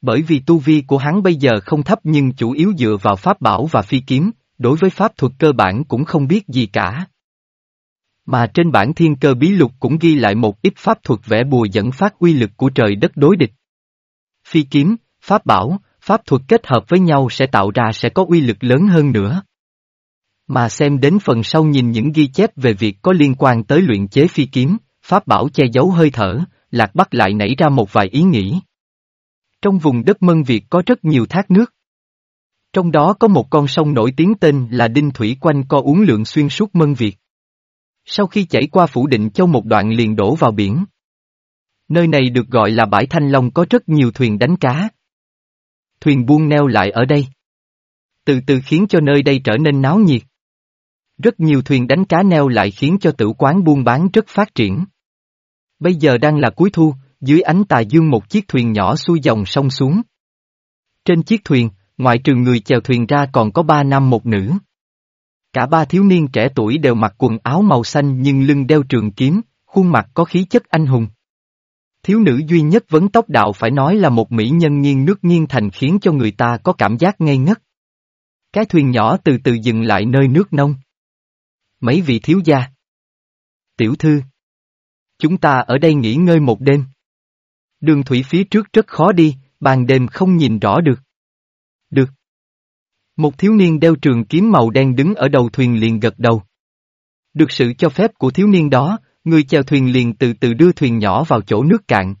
Bởi vì tu vi của hắn bây giờ không thấp nhưng chủ yếu dựa vào pháp bảo và phi kiếm, đối với pháp thuật cơ bản cũng không biết gì cả. Mà trên bản thiên cơ bí lục cũng ghi lại một ít pháp thuật vẽ bùa dẫn phát uy lực của trời đất đối địch. Phi kiếm, pháp bảo, pháp thuật kết hợp với nhau sẽ tạo ra sẽ có uy lực lớn hơn nữa. Mà xem đến phần sau nhìn những ghi chép về việc có liên quan tới luyện chế phi kiếm, pháp bảo che giấu hơi thở, Lạc Bắc lại nảy ra một vài ý nghĩ. Trong vùng đất Mân Việt có rất nhiều thác nước. Trong đó có một con sông nổi tiếng tên là Đinh Thủy quanh co uống lượng xuyên suốt Mân Việt. Sau khi chảy qua Phủ Định Châu một đoạn liền đổ vào biển. Nơi này được gọi là bãi Thanh Long có rất nhiều thuyền đánh cá. Thuyền buông neo lại ở đây. Từ từ khiến cho nơi đây trở nên náo nhiệt. Rất nhiều thuyền đánh cá neo lại khiến cho tử quán buôn bán rất phát triển. Bây giờ đang là cuối thu, dưới ánh tà dương một chiếc thuyền nhỏ xuôi dòng sông xuống. Trên chiếc thuyền, ngoại trừ người chèo thuyền ra còn có ba nam một nữ. Cả ba thiếu niên trẻ tuổi đều mặc quần áo màu xanh nhưng lưng đeo trường kiếm, khuôn mặt có khí chất anh hùng. Thiếu nữ duy nhất vấn tóc đạo phải nói là một mỹ nhân nghiêng nước nghiêng thành khiến cho người ta có cảm giác ngây ngất. Cái thuyền nhỏ từ từ dừng lại nơi nước nông. Mấy vị thiếu gia. Tiểu thư. Chúng ta ở đây nghỉ ngơi một đêm. Đường thủy phía trước rất khó đi, ban đêm không nhìn rõ được. Được. Một thiếu niên đeo trường kiếm màu đen đứng ở đầu thuyền liền gật đầu. Được sự cho phép của thiếu niên đó, người chèo thuyền liền từ từ đưa thuyền nhỏ vào chỗ nước cạn.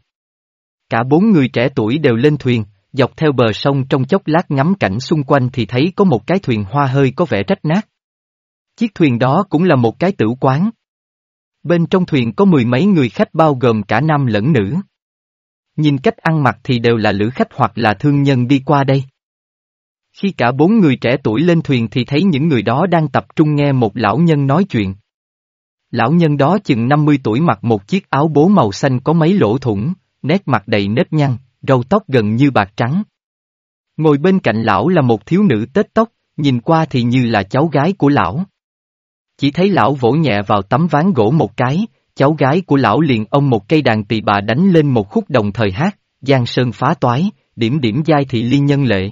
Cả bốn người trẻ tuổi đều lên thuyền, dọc theo bờ sông trong chốc lát ngắm cảnh xung quanh thì thấy có một cái thuyền hoa hơi có vẻ rách nát. Chiếc thuyền đó cũng là một cái tử quán. Bên trong thuyền có mười mấy người khách bao gồm cả nam lẫn nữ. Nhìn cách ăn mặc thì đều là lữ khách hoặc là thương nhân đi qua đây. Khi cả bốn người trẻ tuổi lên thuyền thì thấy những người đó đang tập trung nghe một lão nhân nói chuyện. Lão nhân đó chừng 50 tuổi mặc một chiếc áo bố màu xanh có mấy lỗ thủng, nét mặt đầy nếp nhăn, râu tóc gần như bạc trắng. Ngồi bên cạnh lão là một thiếu nữ tết tóc, nhìn qua thì như là cháu gái của lão. Chỉ thấy lão vỗ nhẹ vào tấm ván gỗ một cái, cháu gái của lão liền ông một cây đàn tỳ bà đánh lên một khúc đồng thời hát, giang sơn phá toái, điểm điểm giai thị ly nhân lệ.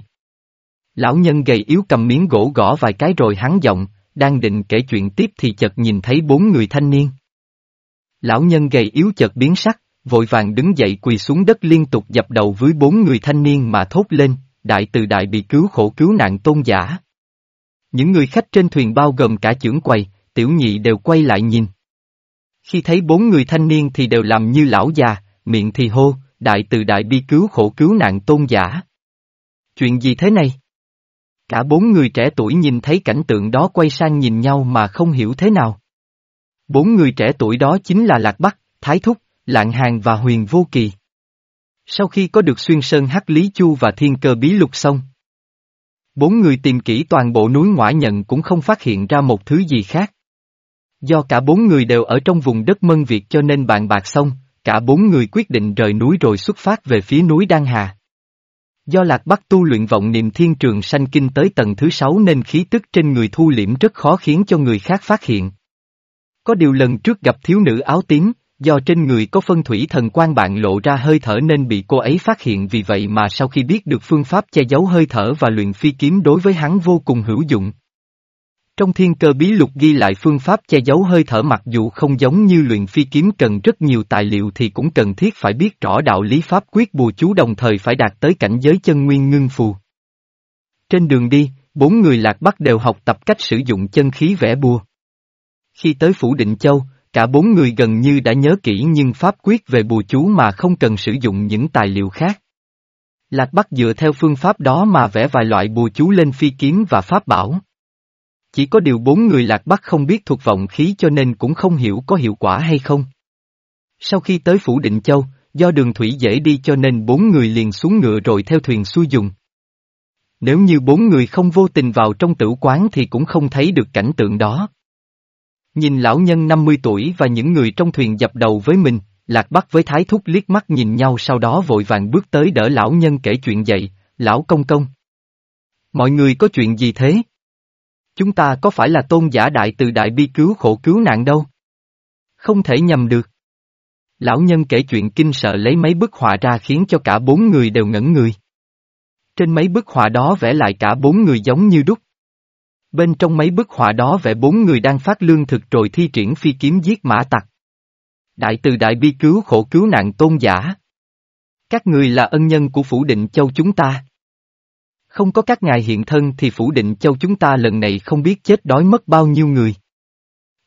Lão nhân gầy yếu cầm miếng gỗ gõ vài cái rồi hắn giọng, đang định kể chuyện tiếp thì chợt nhìn thấy bốn người thanh niên. Lão nhân gầy yếu chợt biến sắc, vội vàng đứng dậy quỳ xuống đất liên tục dập đầu với bốn người thanh niên mà thốt lên, đại từ đại bị cứu khổ cứu nạn tôn giả. Những người khách trên thuyền bao gồm cả trưởng quầy, tiểu nhị đều quay lại nhìn. Khi thấy bốn người thanh niên thì đều làm như lão già, miệng thì hô, đại từ đại bi cứu khổ cứu nạn tôn giả. Chuyện gì thế này? Cả bốn người trẻ tuổi nhìn thấy cảnh tượng đó quay sang nhìn nhau mà không hiểu thế nào. Bốn người trẻ tuổi đó chính là Lạc Bắc, Thái Thúc, Lạng Hàng và Huyền Vô Kỳ. Sau khi có được xuyên sơn hắc lý chu và thiên cơ bí lục xong, bốn người tìm kỹ toàn bộ núi ngoại nhận cũng không phát hiện ra một thứ gì khác. Do cả bốn người đều ở trong vùng đất Mân Việt cho nên bạn bạc xong, cả bốn người quyết định rời núi rồi xuất phát về phía núi Đan Hà. Do Lạc Bắc tu luyện vọng niệm thiên trường sanh kinh tới tầng thứ sáu nên khí tức trên người thu liễm rất khó khiến cho người khác phát hiện. Có điều lần trước gặp thiếu nữ áo tím, do trên người có phân thủy thần quan bạn lộ ra hơi thở nên bị cô ấy phát hiện vì vậy mà sau khi biết được phương pháp che giấu hơi thở và luyện phi kiếm đối với hắn vô cùng hữu dụng. Trong thiên cơ bí lục ghi lại phương pháp che giấu hơi thở mặc dù không giống như luyện phi kiếm cần rất nhiều tài liệu thì cũng cần thiết phải biết rõ đạo lý pháp quyết bùa chú đồng thời phải đạt tới cảnh giới chân nguyên ngưng phù. Trên đường đi, bốn người lạc bắc đều học tập cách sử dụng chân khí vẽ bùa. Khi tới Phủ Định Châu, cả bốn người gần như đã nhớ kỹ nhưng pháp quyết về bùa chú mà không cần sử dụng những tài liệu khác. Lạc Bắc dựa theo phương pháp đó mà vẽ vài loại bùa chú lên phi kiếm và pháp bảo. Chỉ có điều bốn người lạc bắc không biết thuộc vọng khí cho nên cũng không hiểu có hiệu quả hay không. Sau khi tới Phủ Định Châu, do đường thủy dễ đi cho nên bốn người liền xuống ngựa rồi theo thuyền xuôi dùng. Nếu như bốn người không vô tình vào trong tử quán thì cũng không thấy được cảnh tượng đó. Nhìn lão nhân 50 tuổi và những người trong thuyền dập đầu với mình, Lạc Bắc với Thái Thúc liếc mắt nhìn nhau sau đó vội vàng bước tới đỡ lão nhân kể chuyện dậy, lão công công. Mọi người có chuyện gì thế? Chúng ta có phải là tôn giả đại từ đại bi cứu khổ cứu nạn đâu? Không thể nhầm được. Lão nhân kể chuyện kinh sợ lấy mấy bức họa ra khiến cho cả bốn người đều ngẩn người. Trên mấy bức họa đó vẽ lại cả bốn người giống như đúc. Bên trong mấy bức họa đó vẽ bốn người đang phát lương thực rồi thi triển phi kiếm giết mã tặc. Đại từ đại bi cứu khổ cứu nạn tôn giả. Các người là ân nhân của phủ định châu chúng ta. Không có các ngài hiện thân thì phủ định châu chúng ta lần này không biết chết đói mất bao nhiêu người.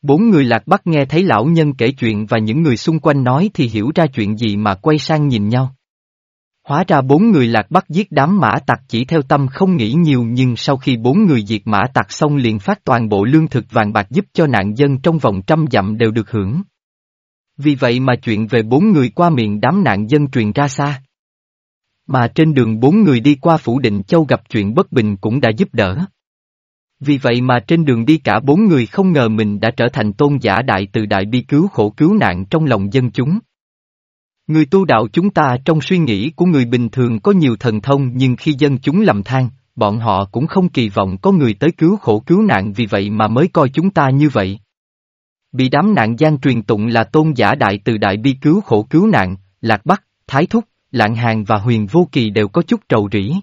Bốn người lạc bắc nghe thấy lão nhân kể chuyện và những người xung quanh nói thì hiểu ra chuyện gì mà quay sang nhìn nhau. Hóa ra bốn người lạc bắc giết đám mã tặc chỉ theo tâm không nghĩ nhiều nhưng sau khi bốn người diệt mã tặc xong liền phát toàn bộ lương thực vàng bạc giúp cho nạn dân trong vòng trăm dặm đều được hưởng. Vì vậy mà chuyện về bốn người qua miệng đám nạn dân truyền ra xa. Mà trên đường bốn người đi qua Phủ Định Châu gặp chuyện bất bình cũng đã giúp đỡ. Vì vậy mà trên đường đi cả bốn người không ngờ mình đã trở thành tôn giả đại từ đại bi cứu khổ cứu nạn trong lòng dân chúng. Người tu đạo chúng ta trong suy nghĩ của người bình thường có nhiều thần thông nhưng khi dân chúng lầm than, bọn họ cũng không kỳ vọng có người tới cứu khổ cứu nạn vì vậy mà mới coi chúng ta như vậy. Bị đám nạn gian truyền tụng là tôn giả đại từ đại bi cứu khổ cứu nạn, Lạc Bắc, Thái Thúc, Lạng Hàng và Huyền Vô Kỳ đều có chút trầu rĩ.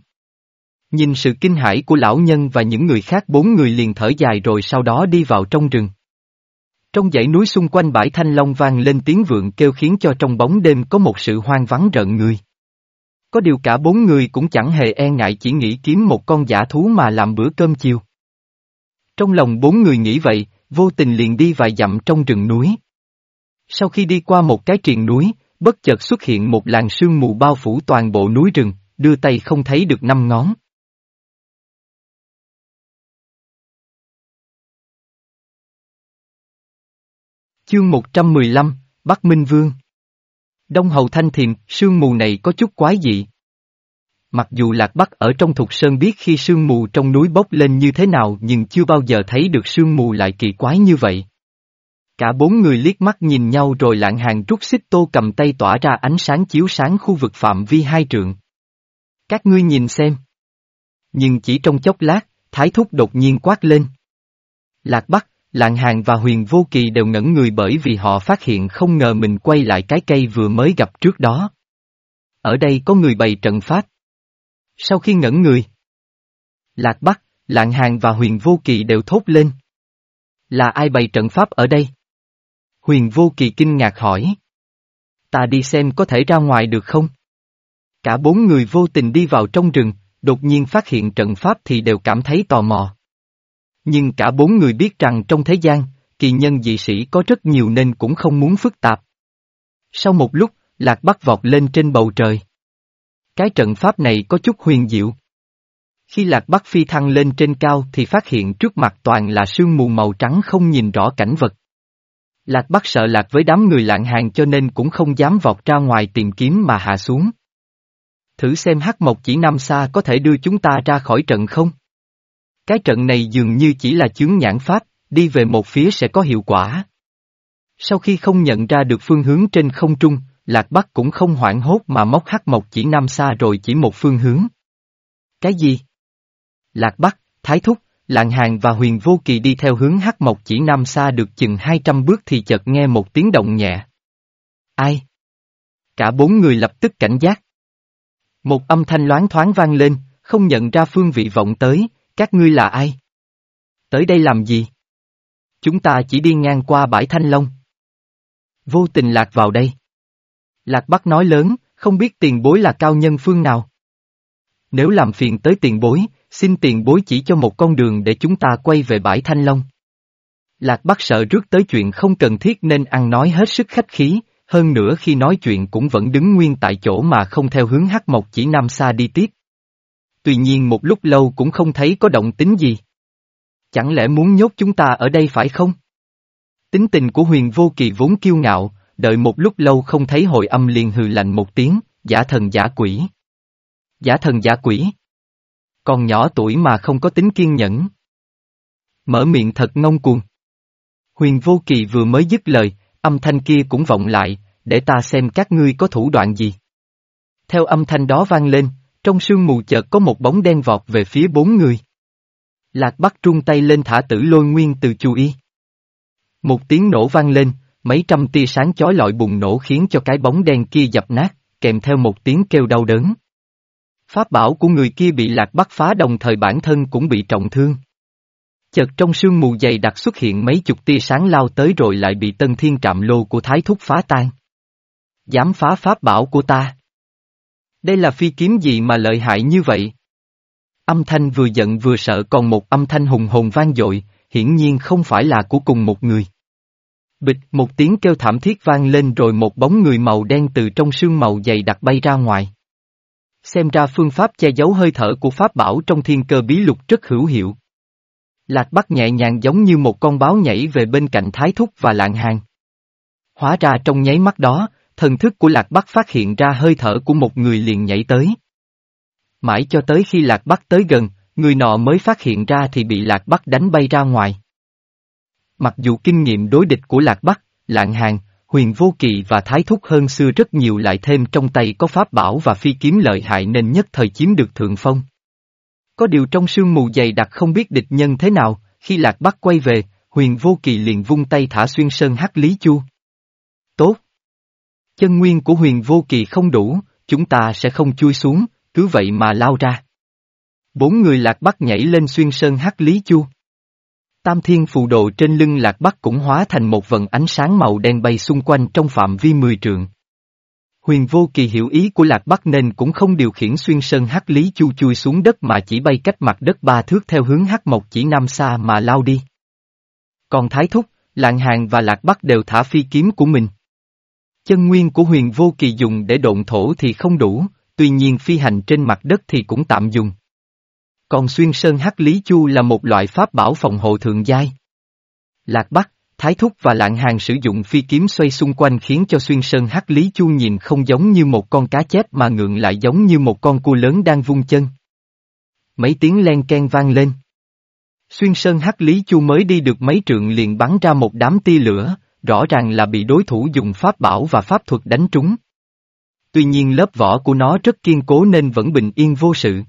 Nhìn sự kinh hãi của lão nhân và những người khác bốn người liền thở dài rồi sau đó đi vào trong rừng. Trong dãy núi xung quanh bãi thanh long vang lên tiếng vượng kêu khiến cho trong bóng đêm có một sự hoang vắng rợn người. Có điều cả bốn người cũng chẳng hề e ngại chỉ nghĩ kiếm một con giả thú mà làm bữa cơm chiều. Trong lòng bốn người nghĩ vậy, vô tình liền đi vài dặm trong rừng núi. Sau khi đi qua một cái triền núi, bất chợt xuất hiện một làn sương mù bao phủ toàn bộ núi rừng, đưa tay không thấy được năm ngón. Chương 115, Bắc Minh Vương Đông Hầu Thanh Thiềm, sương mù này có chút quái dị. Mặc dù Lạc Bắc ở trong Thục Sơn biết khi sương mù trong núi bốc lên như thế nào nhưng chưa bao giờ thấy được sương mù lại kỳ quái như vậy. Cả bốn người liếc mắt nhìn nhau rồi lạng hàng rút xích tô cầm tay tỏa ra ánh sáng chiếu sáng khu vực phạm vi hai trượng. Các ngươi nhìn xem. Nhưng chỉ trong chốc lát, Thái Thúc đột nhiên quát lên. Lạc Bắc, Lạng Hàng và Huyền Vô Kỳ đều ngẩn người bởi vì họ phát hiện không ngờ mình quay lại cái cây vừa mới gặp trước đó. Ở đây có người bày trận pháp. Sau khi ngẩn người, Lạc Bắc, Lạng Hàng và Huyền Vô Kỳ đều thốt lên. Là ai bày trận pháp ở đây? Huyền Vô Kỳ kinh ngạc hỏi. Ta đi xem có thể ra ngoài được không? Cả bốn người vô tình đi vào trong rừng, đột nhiên phát hiện trận pháp thì đều cảm thấy tò mò. Nhưng cả bốn người biết rằng trong thế gian, kỳ nhân dị sĩ có rất nhiều nên cũng không muốn phức tạp. Sau một lúc, Lạc Bắc vọt lên trên bầu trời. Cái trận pháp này có chút huyền diệu. Khi Lạc Bắc phi thăng lên trên cao thì phát hiện trước mặt toàn là sương mù màu trắng không nhìn rõ cảnh vật. Lạc Bắc sợ lạc với đám người lạng hàng cho nên cũng không dám vọt ra ngoài tìm kiếm mà hạ xuống. Thử xem hắc mộc chỉ năm xa có thể đưa chúng ta ra khỏi trận không? Cái trận này dường như chỉ là chướng nhãn pháp, đi về một phía sẽ có hiệu quả. Sau khi không nhận ra được phương hướng trên không trung, Lạc Bắc cũng không hoảng hốt mà móc hắc mộc chỉ năm xa rồi chỉ một phương hướng. Cái gì? Lạc Bắc, Thái Thúc, Lạng Hàng và Huyền Vô Kỳ đi theo hướng hắc mộc chỉ nam xa được chừng 200 bước thì chợt nghe một tiếng động nhẹ. Ai? Cả bốn người lập tức cảnh giác. Một âm thanh loáng thoáng vang lên, không nhận ra phương vị vọng tới, các ngươi là ai? Tới đây làm gì? Chúng ta chỉ đi ngang qua bãi Thanh Long. Vô tình lạc vào đây. Lạc Bắc nói lớn, không biết tiền bối là cao nhân phương nào. Nếu làm phiền tới tiền bối, xin tiền bối chỉ cho một con đường để chúng ta quay về bãi Thanh Long. Lạc Bắc sợ rước tới chuyện không cần thiết nên ăn nói hết sức khách khí, hơn nữa khi nói chuyện cũng vẫn đứng nguyên tại chỗ mà không theo hướng hắc mộc chỉ nam xa đi tiếp tuy nhiên một lúc lâu cũng không thấy có động tính gì. Chẳng lẽ muốn nhốt chúng ta ở đây phải không? Tính tình của huyền vô kỳ vốn kiêu ngạo, đợi một lúc lâu không thấy hồi âm liền hừ lạnh một tiếng, giả thần giả quỷ. Giả thần giả quỷ. Còn nhỏ tuổi mà không có tính kiên nhẫn. Mở miệng thật ngông cuồng. Huyền vô kỳ vừa mới dứt lời, âm thanh kia cũng vọng lại, để ta xem các ngươi có thủ đoạn gì. Theo âm thanh đó vang lên, trong sương mù chợt có một bóng đen vọt về phía bốn người. Lạc Bắc trung tay lên thả tử lôi nguyên từ chú ý. Một tiếng nổ vang lên, mấy trăm tia sáng chói lọi bùng nổ khiến cho cái bóng đen kia dập nát, kèm theo một tiếng kêu đau đớn. Pháp bảo của người kia bị Lạc bắt phá đồng thời bản thân cũng bị trọng thương. Chợt trong sương mù dày đặc xuất hiện mấy chục tia sáng lao tới rồi lại bị tân thiên trạm lô của Thái Thúc phá tan. Dám phá pháp bảo của ta. Đây là phi kiếm gì mà lợi hại như vậy? Âm thanh vừa giận vừa sợ còn một âm thanh hùng hồn vang dội, hiển nhiên không phải là của cùng một người. Bịch một tiếng kêu thảm thiết vang lên rồi một bóng người màu đen từ trong sương màu dày đặc bay ra ngoài. Xem ra phương pháp che giấu hơi thở của pháp bảo trong thiên cơ bí lục rất hữu hiệu. Lạc Bắc nhẹ nhàng giống như một con báo nhảy về bên cạnh Thái Thúc và Lạng Hàng. Hóa ra trong nháy mắt đó, thần thức của Lạc Bắc phát hiện ra hơi thở của một người liền nhảy tới. Mãi cho tới khi Lạc Bắc tới gần, người nọ mới phát hiện ra thì bị Lạc Bắc đánh bay ra ngoài. Mặc dù kinh nghiệm đối địch của Lạc Bắc, Lạng Hàng, Huyền Vô Kỳ và Thái Thúc hơn xưa rất nhiều lại thêm trong tay có pháp bảo và phi kiếm lợi hại nên nhất thời chiếm được thượng phong. Có điều trong sương mù dày đặc không biết địch nhân thế nào, khi Lạc Bắc quay về, huyền vô kỳ liền vung tay thả xuyên sơn hắc Lý Chu. Tốt! Chân nguyên của huyền vô kỳ không đủ, chúng ta sẽ không chui xuống, cứ vậy mà lao ra. Bốn người Lạc Bắc nhảy lên xuyên sơn hắc Lý Chu. Tam thiên phù đồ trên lưng Lạc Bắc cũng hóa thành một vần ánh sáng màu đen bay xung quanh trong phạm vi mười trượng. Huyền vô kỳ hiểu ý của Lạc Bắc nên cũng không điều khiển xuyên sơn hắc lý chu chui xuống đất mà chỉ bay cách mặt đất ba thước theo hướng hắc mộc chỉ nam xa mà lao đi. Còn Thái Thúc, Lạng Hàng và Lạc Bắc đều thả phi kiếm của mình. Chân nguyên của huyền vô kỳ dùng để độn thổ thì không đủ, tuy nhiên phi hành trên mặt đất thì cũng tạm dùng. Còn xuyên sơn hắc lý chu là một loại pháp bảo phòng hộ thượng giai. Lạc Bắc, Thái Thúc và Lạng Hàng sử dụng phi kiếm xoay xung quanh khiến cho xuyên sơn hắc lý chu nhìn không giống như một con cá chép mà ngượng lại giống như một con cua lớn đang vung chân. Mấy tiếng len ken vang lên. Xuyên sơn hắc lý chu mới đi được mấy trượng liền bắn ra một đám tia lửa, rõ ràng là bị đối thủ dùng pháp bảo và pháp thuật đánh trúng. Tuy nhiên lớp vỏ của nó rất kiên cố nên vẫn bình yên vô sự.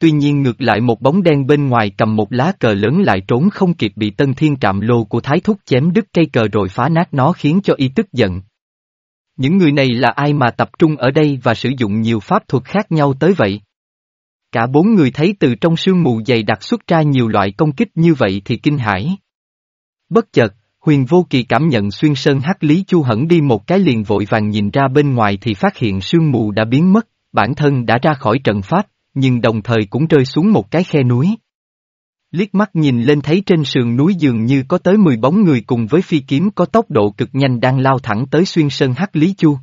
Tuy nhiên ngược lại một bóng đen bên ngoài cầm một lá cờ lớn lại trốn không kịp bị tân thiên trạm lô của thái thúc chém đứt cây cờ rồi phá nát nó khiến cho y tức giận. Những người này là ai mà tập trung ở đây và sử dụng nhiều pháp thuật khác nhau tới vậy? Cả bốn người thấy từ trong sương mù dày đặc xuất ra nhiều loại công kích như vậy thì kinh hãi. Bất chợt, huyền vô kỳ cảm nhận xuyên sơn hắc lý chu hẳn đi một cái liền vội vàng nhìn ra bên ngoài thì phát hiện sương mù đã biến mất, bản thân đã ra khỏi trận pháp, nhưng đồng thời cũng rơi xuống một cái khe núi. Liếc mắt nhìn lên thấy trên sườn núi dường như có tới 10 bóng người cùng với phi kiếm có tốc độ cực nhanh đang lao thẳng tới xuyên sơn hắc lý chu.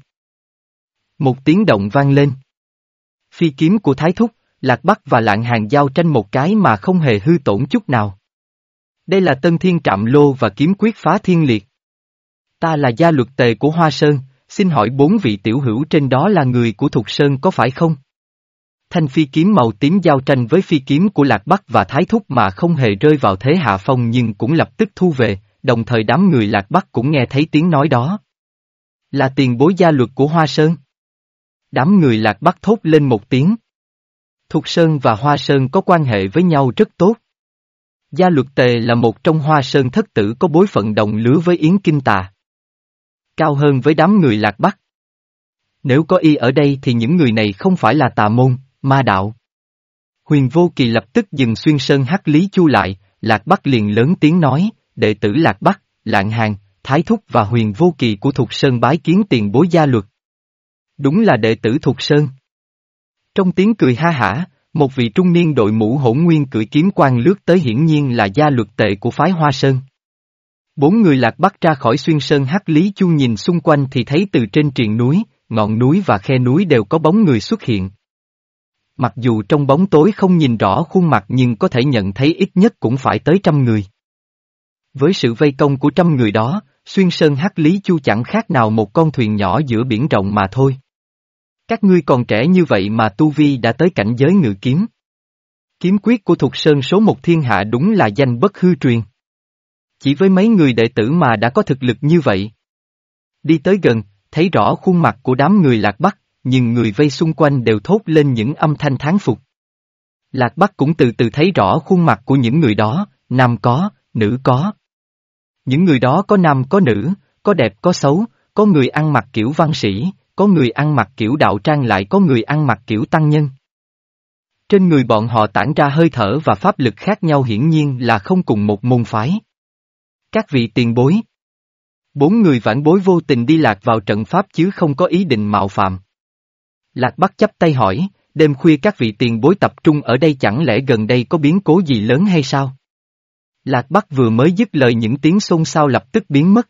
Một tiếng động vang lên. Phi kiếm của Thái Thúc, Lạc Bắc và Lạng Hàng giao tranh một cái mà không hề hư tổn chút nào. Đây là tân thiên trạm lô và kiếm quyết phá thiên liệt. Ta là gia luật tề của Hoa Sơn, xin hỏi bốn vị tiểu hữu trên đó là người của Thục Sơn có phải không? Thanh phi kiếm màu tím giao tranh với phi kiếm của Lạc Bắc và Thái Thúc mà không hề rơi vào thế hạ phong nhưng cũng lập tức thu về, đồng thời đám người Lạc Bắc cũng nghe thấy tiếng nói đó. Là tiền bối gia luật của Hoa Sơn. Đám người Lạc Bắc thốt lên một tiếng. Thục Sơn và Hoa Sơn có quan hệ với nhau rất tốt. Gia luật tề là một trong Hoa Sơn thất tử có bối phận đồng lứa với Yến Kinh Tà. Cao hơn với đám người Lạc Bắc. Nếu có y ở đây thì những người này không phải là tà môn, ma đạo. Huyền Vô Kỳ lập tức dừng xuyên sơn hắc lý chu lại, Lạc Bắc liền lớn tiếng nói, đệ tử Lạc Bắc, Lạng Hàng, Thái Thúc và Huyền Vô Kỳ của Thục Sơn bái kiến tiền bối gia luật. Đúng là đệ tử Thục Sơn. Trong tiếng cười ha hả, một vị trung niên đội mũ hỗn nguyên cưỡi kiếm quan lướt tới hiển nhiên là gia luật tệ của phái Hoa Sơn. Bốn người lạc bắc ra khỏi xuyên sơn hắc lý chu nhìn xung quanh thì thấy từ trên triền núi, ngọn núi và khe núi đều có bóng người xuất hiện. Mặc dù trong bóng tối không nhìn rõ khuôn mặt nhưng có thể nhận thấy ít nhất cũng phải tới trăm người. Với sự vây công của trăm người đó, xuyên sơn hắc lý chu chẳng khác nào một con thuyền nhỏ giữa biển rộng mà thôi. Các ngươi còn trẻ như vậy mà Tu Vi đã tới cảnh giới ngự kiếm. Kiếm quyết của Thục Sơn số một thiên hạ đúng là danh bất hư truyền. Chỉ với mấy người đệ tử mà đã có thực lực như vậy. Đi tới gần, thấy rõ khuôn mặt của đám người lạc bắc, nhưng người vây xung quanh đều thốt lên những âm thanh thán phục. Lạc Bắc cũng từ từ thấy rõ khuôn mặt của những người đó, nam có, nữ có. Những người đó có nam có nữ, có đẹp có xấu, có người ăn mặc kiểu văn sĩ, có người ăn mặc kiểu đạo trang lại có người ăn mặc kiểu tăng nhân. Trên người bọn họ tản ra hơi thở và pháp lực khác nhau hiển nhiên là không cùng một môn phái. Các vị tiền bối. Bốn người vãn bối vô tình đi lạc vào trận pháp chứ không có ý định mạo phạm. Lạc Bắc chấp tay hỏi, đêm khuya các vị tiền bối tập trung ở đây chẳng lẽ gần đây có biến cố gì lớn hay sao? Lạc Bắc vừa mới dứt lời những tiếng xôn xao lập tức biến mất.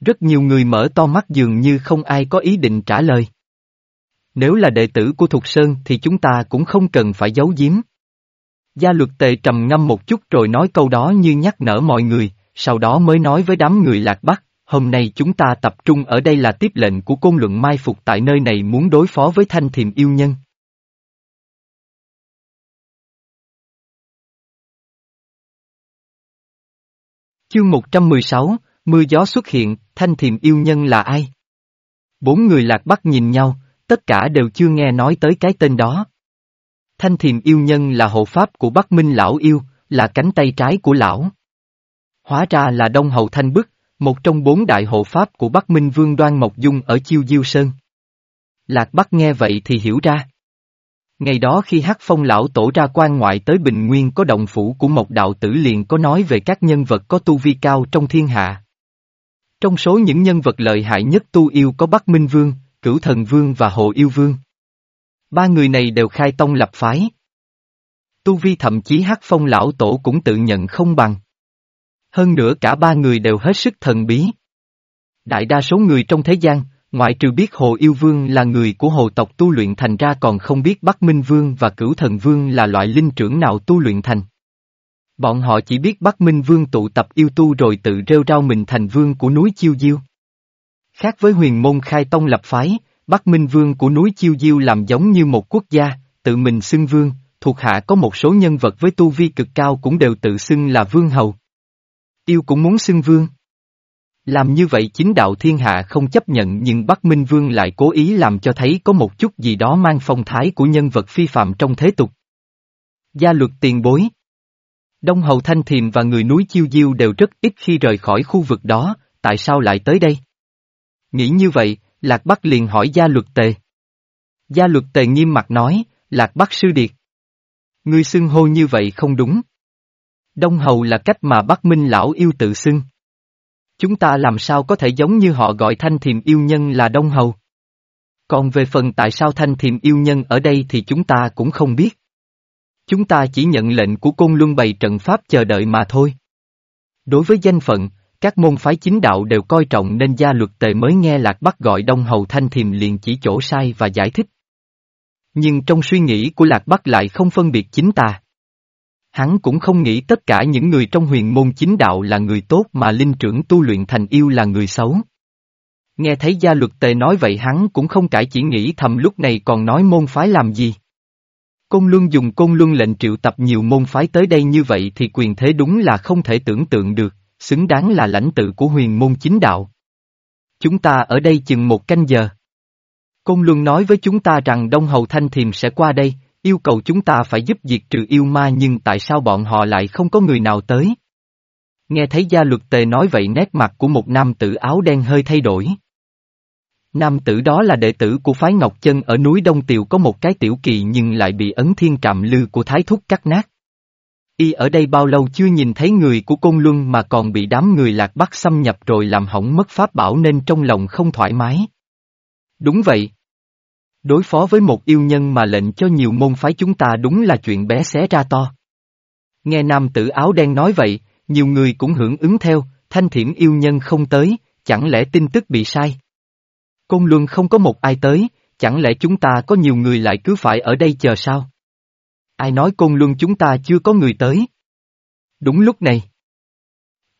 Rất nhiều người mở to mắt dường như không ai có ý định trả lời. Nếu là đệ tử của Thục Sơn thì chúng ta cũng không cần phải giấu giếm. Gia luật tề trầm ngâm một chút rồi nói câu đó như nhắc nở mọi người, sau đó mới nói với đám người lạc bắc, hôm nay chúng ta tập trung ở đây là tiếp lệnh của côn luận mai phục tại nơi này muốn đối phó với thanh thiềm yêu nhân. Chương 116, Mưa gió xuất hiện, thanh thiềm yêu nhân là ai? Bốn người lạc bắc nhìn nhau, tất cả đều chưa nghe nói tới cái tên đó. Thanh thiềm yêu nhân là hộ pháp của Bắc Minh lão yêu, là cánh tay trái của lão. Hóa ra là Đông Hầu Thanh Bức, một trong bốn đại hộ pháp của Bắc Minh Vương Đoan Mộc Dung ở Chiêu Diêu Sơn. Lạc Bắc nghe vậy thì hiểu ra. Ngày đó khi Hắc Phong lão tổ ra quan ngoại tới Bình Nguyên có động phủ của một đạo tử liền có nói về các nhân vật có tu vi cao trong thiên hạ. Trong số những nhân vật lợi hại nhất tu yêu có Bắc Minh Vương, Cửu Thần Vương và Hồ Yêu Vương. Ba người này đều khai tông lập phái. Tu vi thậm chí Hắc Phong lão tổ cũng tự nhận không bằng. Hơn nữa cả ba người đều hết sức thần bí. Đại đa số người trong thế gian, ngoại trừ biết Hồ Yêu Vương là người của hồ tộc tu luyện thành ra còn không biết Bắc Minh Vương và Cửu Thần Vương là loại linh trưởng nào tu luyện thành. Bọn họ chỉ biết Bắc Minh Vương tụ tập yêu tu rồi tự rêu rao mình thành vương của núi Chiêu Diêu. Khác với huyền môn khai tông lập phái, Bắc Minh Vương của núi Chiêu Diêu làm giống như một quốc gia, tự mình xưng vương, thuộc hạ có một số nhân vật với tu vi cực cao cũng đều tự xưng là vương hầu. Yêu cũng muốn xưng vương. Làm như vậy chính đạo thiên hạ không chấp nhận nhưng Bắc Minh Vương lại cố ý làm cho thấy có một chút gì đó mang phong thái của nhân vật phi phạm trong thế tục. Gia luật tiền bối Đông Hầu Thanh Thiềm và người núi Chiêu Diêu đều rất ít khi rời khỏi khu vực đó, tại sao lại tới đây? Nghĩ như vậy, Lạc Bắc liền hỏi gia luật tề. Gia luật tề nghiêm mặt nói, Lạc Bắc sư điệt. Ngươi xưng hô như vậy không đúng. Đông Hầu là cách mà Bắc Minh lão yêu tự xưng. Chúng ta làm sao có thể giống như họ gọi thanh thiềm yêu nhân là Đông Hầu? Còn về phần tại sao thanh thiềm yêu nhân ở đây thì chúng ta cũng không biết. Chúng ta chỉ nhận lệnh của Côn Luân bày trận pháp chờ đợi mà thôi. Đối với danh phận, các môn phái chính đạo đều coi trọng nên gia luật tề mới nghe Lạc Bắc gọi Đông Hầu Thanh Thiềm liền chỉ chỗ sai và giải thích. Nhưng trong suy nghĩ của Lạc Bắc lại không phân biệt chính tà. Hắn cũng không nghĩ tất cả những người trong huyền môn chính đạo là người tốt mà linh trưởng tu luyện thành yêu là người xấu. Nghe thấy gia luật tề nói vậy hắn cũng không cải chỉ nghĩ thầm lúc này còn nói môn phái làm gì. Công Luân dùng công Luân lệnh triệu tập nhiều môn phái tới đây như vậy thì quyền thế đúng là không thể tưởng tượng được, xứng đáng là lãnh tự của huyền môn chính đạo. Chúng ta ở đây chừng một canh giờ. Công Luân nói với chúng ta rằng Đông Hầu Thanh Thiềm sẽ qua đây, yêu cầu chúng ta phải giúp diệt trừ yêu ma nhưng tại sao bọn họ lại không có người nào tới? Nghe thấy gia luật tề nói vậy nét mặt của một nam tử áo đen hơi thay đổi. Nam tử đó là đệ tử của phái Ngọc Chân ở núi Đông Tiều có một cái tiểu kỳ nhưng lại bị ấn thiên trạm lư của Thái Thúc cắt nát. Y ở đây bao lâu chưa nhìn thấy người của Côn Luân mà còn bị đám người lạc bắt xâm nhập rồi làm hỏng mất pháp bảo nên trong lòng không thoải mái. Đúng vậy. Đối phó với một yêu nhân mà lệnh cho nhiều môn phái chúng ta đúng là chuyện bé xé ra to. Nghe nam tử áo đen nói vậy, nhiều người cũng hưởng ứng theo, thanh thiểm yêu nhân không tới, chẳng lẽ tin tức bị sai. Côn Luân không có một ai tới, chẳng lẽ chúng ta có nhiều người lại cứ phải ở đây chờ sao? Ai nói Côn Luân chúng ta chưa có người tới? Đúng lúc này.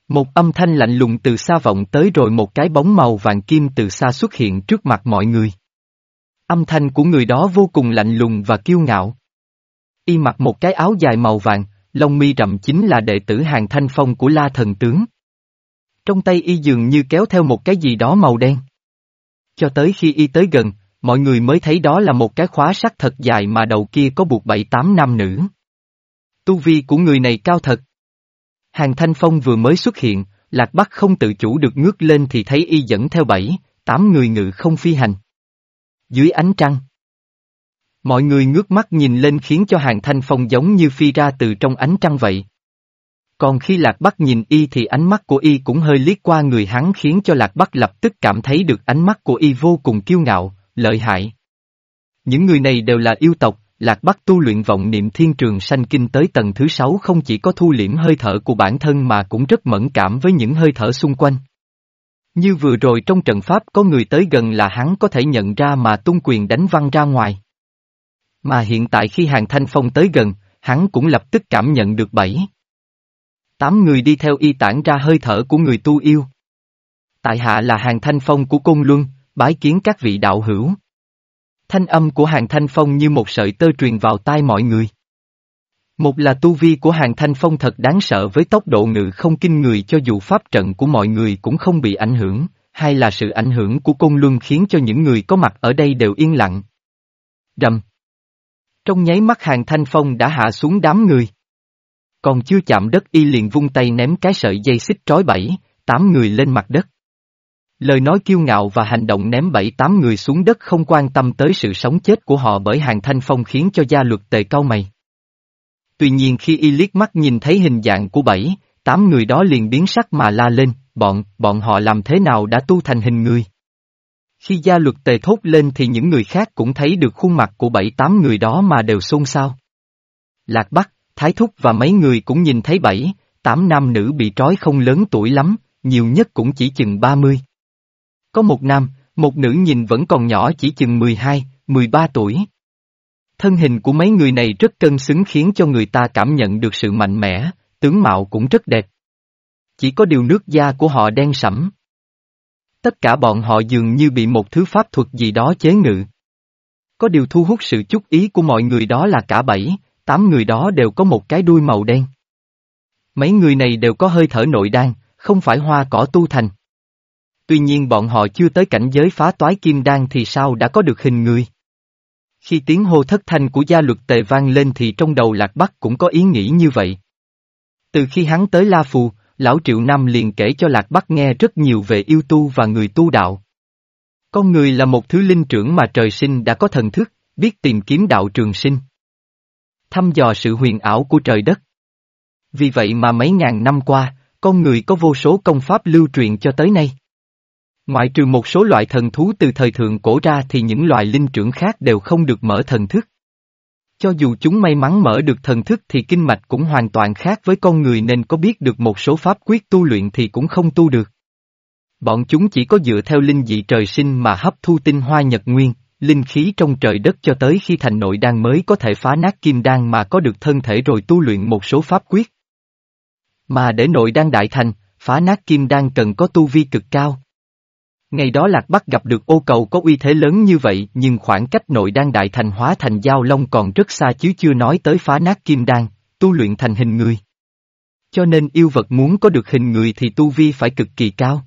Một âm thanh lạnh lùng từ xa vọng tới rồi một cái bóng màu vàng kim từ xa xuất hiện trước mặt mọi người. Âm thanh của người đó vô cùng lạnh lùng và kiêu ngạo. Y mặc một cái áo dài màu vàng, lông mi rậm chính là đệ tử hàng thanh phong của La Thần Tướng. Trong tay y dường như kéo theo một cái gì đó màu đen. Cho tới khi y tới gần, mọi người mới thấy đó là một cái khóa sắt thật dài mà đầu kia có buộc bảy tám nam nữ. Tu vi của người này cao thật. Hàng Thanh Phong vừa mới xuất hiện, Lạc Bắc không tự chủ được ngước lên thì thấy y dẫn theo bảy, tám người ngự không phi hành. Dưới ánh trăng. Mọi người ngước mắt nhìn lên khiến cho Hàng Thanh Phong giống như phi ra từ trong ánh trăng vậy. Còn khi Lạc Bắc nhìn y thì ánh mắt của y cũng hơi liếc qua người hắn khiến cho Lạc Bắc lập tức cảm thấy được ánh mắt của y vô cùng kiêu ngạo, lợi hại. Những người này đều là yêu tộc, Lạc Bắc tu luyện vọng niệm thiên trường sanh kinh tới tầng thứ sáu không chỉ có thu liễm hơi thở của bản thân mà cũng rất mẫn cảm với những hơi thở xung quanh. Như vừa rồi trong trận pháp có người tới gần là hắn có thể nhận ra mà tung quyền đánh văng ra ngoài. Mà hiện tại khi hàng thanh phong tới gần, hắn cũng lập tức cảm nhận được bảy. Tám người đi theo y tản ra hơi thở của người tu yêu. Tại hạ là hàng thanh phong của Côn Luân, bái kiến các vị đạo hữu. Thanh âm của hàng thanh phong như một sợi tơ truyền vào tai mọi người. Một là tu vi của hàng thanh phong thật đáng sợ với tốc độ ngự không kinh người cho dù pháp trận của mọi người cũng không bị ảnh hưởng, hai là sự ảnh hưởng của côn luân khiến cho những người có mặt ở đây đều yên lặng. Rầm. Trong nháy mắt hàng thanh phong đã hạ xuống đám người. Còn chưa chạm đất y liền vung tay ném cái sợi dây xích trói bảy, tám người lên mặt đất. Lời nói kiêu ngạo và hành động ném bảy tám người xuống đất không quan tâm tới sự sống chết của họ bởi hàng thanh phong khiến cho gia luật tề cao mày. Tuy nhiên khi y liếc mắt nhìn thấy hình dạng của bảy, tám người đó liền biến sắc mà la lên, bọn, bọn họ làm thế nào đã tu thành hình người. Khi gia luật tề thốt lên thì những người khác cũng thấy được khuôn mặt của bảy tám người đó mà đều xôn xao. Lạc Bắc, Thái Thúc và mấy người cũng nhìn thấy bảy, tám nam nữ bị trói không lớn tuổi lắm, nhiều nhất cũng chỉ chừng ba mươi. Có một nam, một nữ nhìn vẫn còn nhỏ chỉ chừng 12, 13 tuổi. Thân hình của mấy người này rất cân xứng khiến cho người ta cảm nhận được sự mạnh mẽ, tướng mạo cũng rất đẹp. Chỉ có điều nước da của họ đen sẫm. Tất cả bọn họ dường như bị một thứ pháp thuật gì đó chế ngự. Có điều thu hút sự chú ý của mọi người đó là cả bảy, tám người đó đều có một cái đuôi màu đen. Mấy người này đều có hơi thở nội đan, không phải hoa cỏ tu thành. Tuy nhiên bọn họ chưa tới cảnh giới phá toái kim đan thì sao đã có được hình người. Khi tiếng hô thất thanh của gia luật tề vang lên thì trong đầu Lạc Bắc cũng có ý nghĩ như vậy. Từ khi hắn tới La Phù, Lão Triệu Nam liền kể cho Lạc Bắc nghe rất nhiều về yêu tu và người tu đạo. Con người là một thứ linh trưởng mà trời sinh đã có thần thức, biết tìm kiếm đạo trường sinh. Thăm dò sự huyền ảo của trời đất. Vì vậy mà mấy ngàn năm qua, con người có vô số công pháp lưu truyền cho tới nay. Ngoại trừ một số loại thần thú từ thời thượng cổ ra thì những loài linh trưởng khác đều không được mở thần thức. Cho dù chúng may mắn mở được thần thức thì kinh mạch cũng hoàn toàn khác với con người nên có biết được một số pháp quyết tu luyện thì cũng không tu được. Bọn chúng chỉ có dựa theo linh dị trời sinh mà hấp thu tinh hoa nhật nguyên, linh khí trong trời đất cho tới khi thành nội đan mới có thể phá nát kim đan mà có được thân thể rồi tu luyện một số pháp quyết. Mà để nội đan đại thành, phá nát kim đan cần có tu vi cực cao. Ngày đó Lạc Bắc gặp được ô cầu có uy thế lớn như vậy nhưng khoảng cách nội đan đại thành hóa thành giao long còn rất xa chứ chưa nói tới phá nát kim đan, tu luyện thành hình người. Cho nên yêu vật muốn có được hình người thì tu vi phải cực kỳ cao.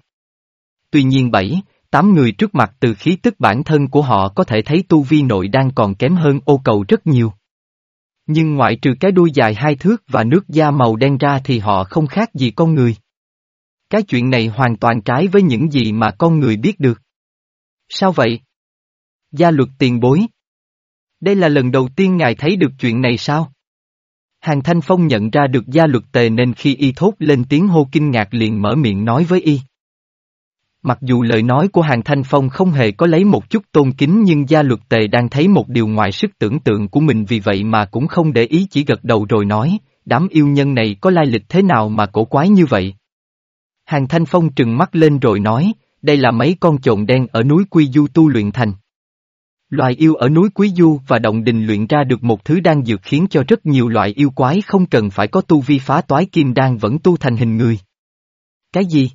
Tuy nhiên bảy, tám người trước mặt từ khí tức bản thân của họ có thể thấy tu vi nội đan còn kém hơn ô cầu rất nhiều. Nhưng ngoại trừ cái đuôi dài hai thước và nước da màu đen ra thì họ không khác gì con người. Cái chuyện này hoàn toàn trái với những gì mà con người biết được. Sao vậy? Gia luật tiền bối. Đây là lần đầu tiên ngài thấy được chuyện này sao? Hàng Thanh Phong nhận ra được gia luật tề nên khi y thốt lên tiếng hô kinh ngạc liền mở miệng nói với y. Mặc dù lời nói của Hàng Thanh Phong không hề có lấy một chút tôn kính nhưng gia luật tề đang thấy một điều ngoài sức tưởng tượng của mình vì vậy mà cũng không để ý chỉ gật đầu rồi nói, đám yêu nhân này có lai lịch thế nào mà cổ quái như vậy. Hàng Thanh Phong trừng mắt lên rồi nói, đây là mấy con trộn đen ở núi Quy Du tu luyện thành. Loài yêu ở núi Quý Du và Động Đình luyện ra được một thứ đan dược khiến cho rất nhiều loại yêu quái không cần phải có tu vi phá toái kim đan vẫn tu thành hình người. Cái gì?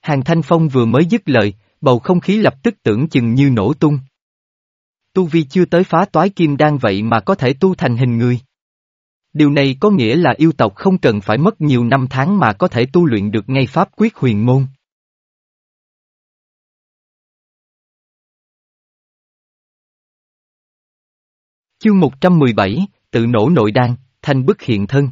Hàng Thanh Phong vừa mới dứt lời, bầu không khí lập tức tưởng chừng như nổ tung. Tu vi chưa tới phá toái kim đan vậy mà có thể tu thành hình người. Điều này có nghĩa là yêu tộc không cần phải mất nhiều năm tháng mà có thể tu luyện được ngay pháp quyết huyền môn. Chương 117, tự nổ nội đan, thanh bức hiện thân.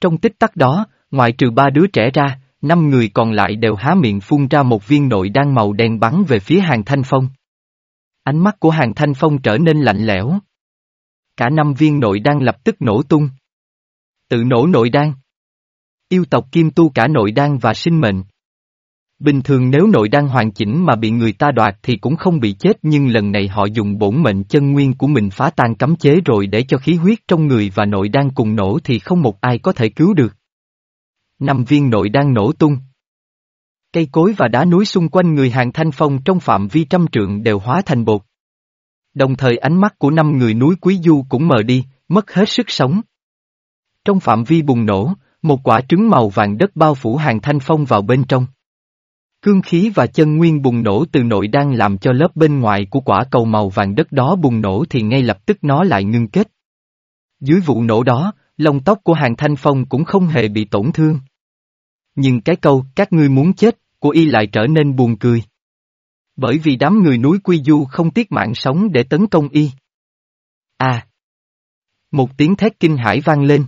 Trong tích tắc đó, ngoại trừ ba đứa trẻ ra, năm người còn lại đều há miệng phun ra một viên nội đan màu đen bắn về phía hàng thanh phong. Ánh mắt của hàng thanh phong trở nên lạnh lẽo. Cả năm viên nội đan lập tức nổ tung. Tự nổ nội đan. Yêu tộc kim tu cả nội đan và sinh mệnh. Bình thường nếu nội đan hoàn chỉnh mà bị người ta đoạt thì cũng không bị chết, nhưng lần này họ dùng bổn mệnh chân nguyên của mình phá tan cấm chế rồi để cho khí huyết trong người và nội đan cùng nổ thì không một ai có thể cứu được. Năm viên nội đan nổ tung. Cây cối và đá núi xung quanh người hàng thanh phong trong phạm vi trăm trượng đều hóa thành bột. Đồng thời ánh mắt của năm người núi Quý Du cũng mờ đi, mất hết sức sống. Trong phạm vi bùng nổ, một quả trứng màu vàng đất bao phủ hàng thanh phong vào bên trong. Cương khí và chân nguyên bùng nổ từ nội đang làm cho lớp bên ngoài của quả cầu màu vàng đất đó bùng nổ thì ngay lập tức nó lại ngưng kết. Dưới vụ nổ đó, lông tóc của hàng thanh phong cũng không hề bị tổn thương. Nhưng cái câu các ngươi muốn chết của y lại trở nên buồn cười. Bởi vì đám người núi Quy Du không tiếc mạng sống để tấn công y. À, Một tiếng thét kinh hãi vang lên.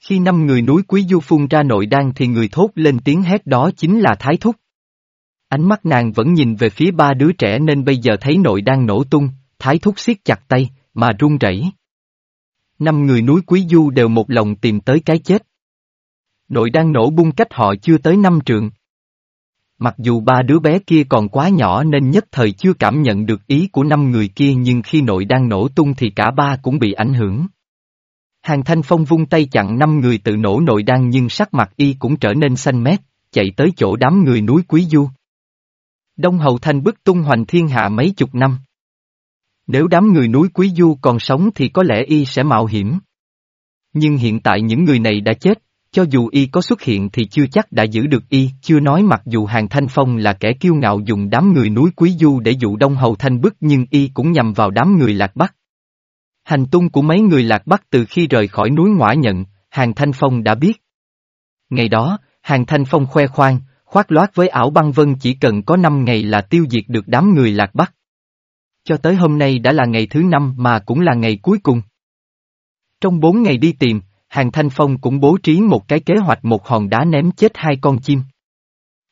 Khi năm người núi quý du phun ra nội đan thì người thốt lên tiếng hét đó chính là Thái Thúc. Ánh mắt nàng vẫn nhìn về phía ba đứa trẻ nên bây giờ thấy nội đan nổ tung, Thái Thúc siết chặt tay, mà run rẩy. Năm người núi quý du đều một lòng tìm tới cái chết. Nội đan nổ bung cách họ chưa tới năm trường. Mặc dù ba đứa bé kia còn quá nhỏ nên nhất thời chưa cảm nhận được ý của năm người kia nhưng khi nội đang nổ tung thì cả ba cũng bị ảnh hưởng. Hàng Thanh Phong vung tay chặn năm người tự nổ nội đan nhưng sắc mặt y cũng trở nên xanh mét, chạy tới chỗ đám người núi Quý Du. Đông Hầu Thanh bức tung hoành thiên hạ mấy chục năm. Nếu đám người núi Quý Du còn sống thì có lẽ y sẽ mạo hiểm. Nhưng hiện tại những người này đã chết, cho dù y có xuất hiện thì chưa chắc đã giữ được y, chưa nói mặc dù Hàng Thanh Phong là kẻ kiêu ngạo dùng đám người núi Quý Du để dụ Đông Hầu Thanh bức nhưng y cũng nhằm vào đám người Lạc Bắc. Hành tung của mấy người Lạc Bắc từ khi rời khỏi núi Ngoã Nhận, Hàng Thanh Phong đã biết. Ngày đó, Hàng Thanh Phong khoe khoang, khoác loát với ảo băng vân chỉ cần có 5 ngày là tiêu diệt được đám người Lạc Bắc. Cho tới hôm nay đã là ngày thứ năm mà cũng là ngày cuối cùng. Trong 4 ngày đi tìm, Hàng Thanh Phong cũng bố trí một cái kế hoạch một hòn đá ném chết hai con chim.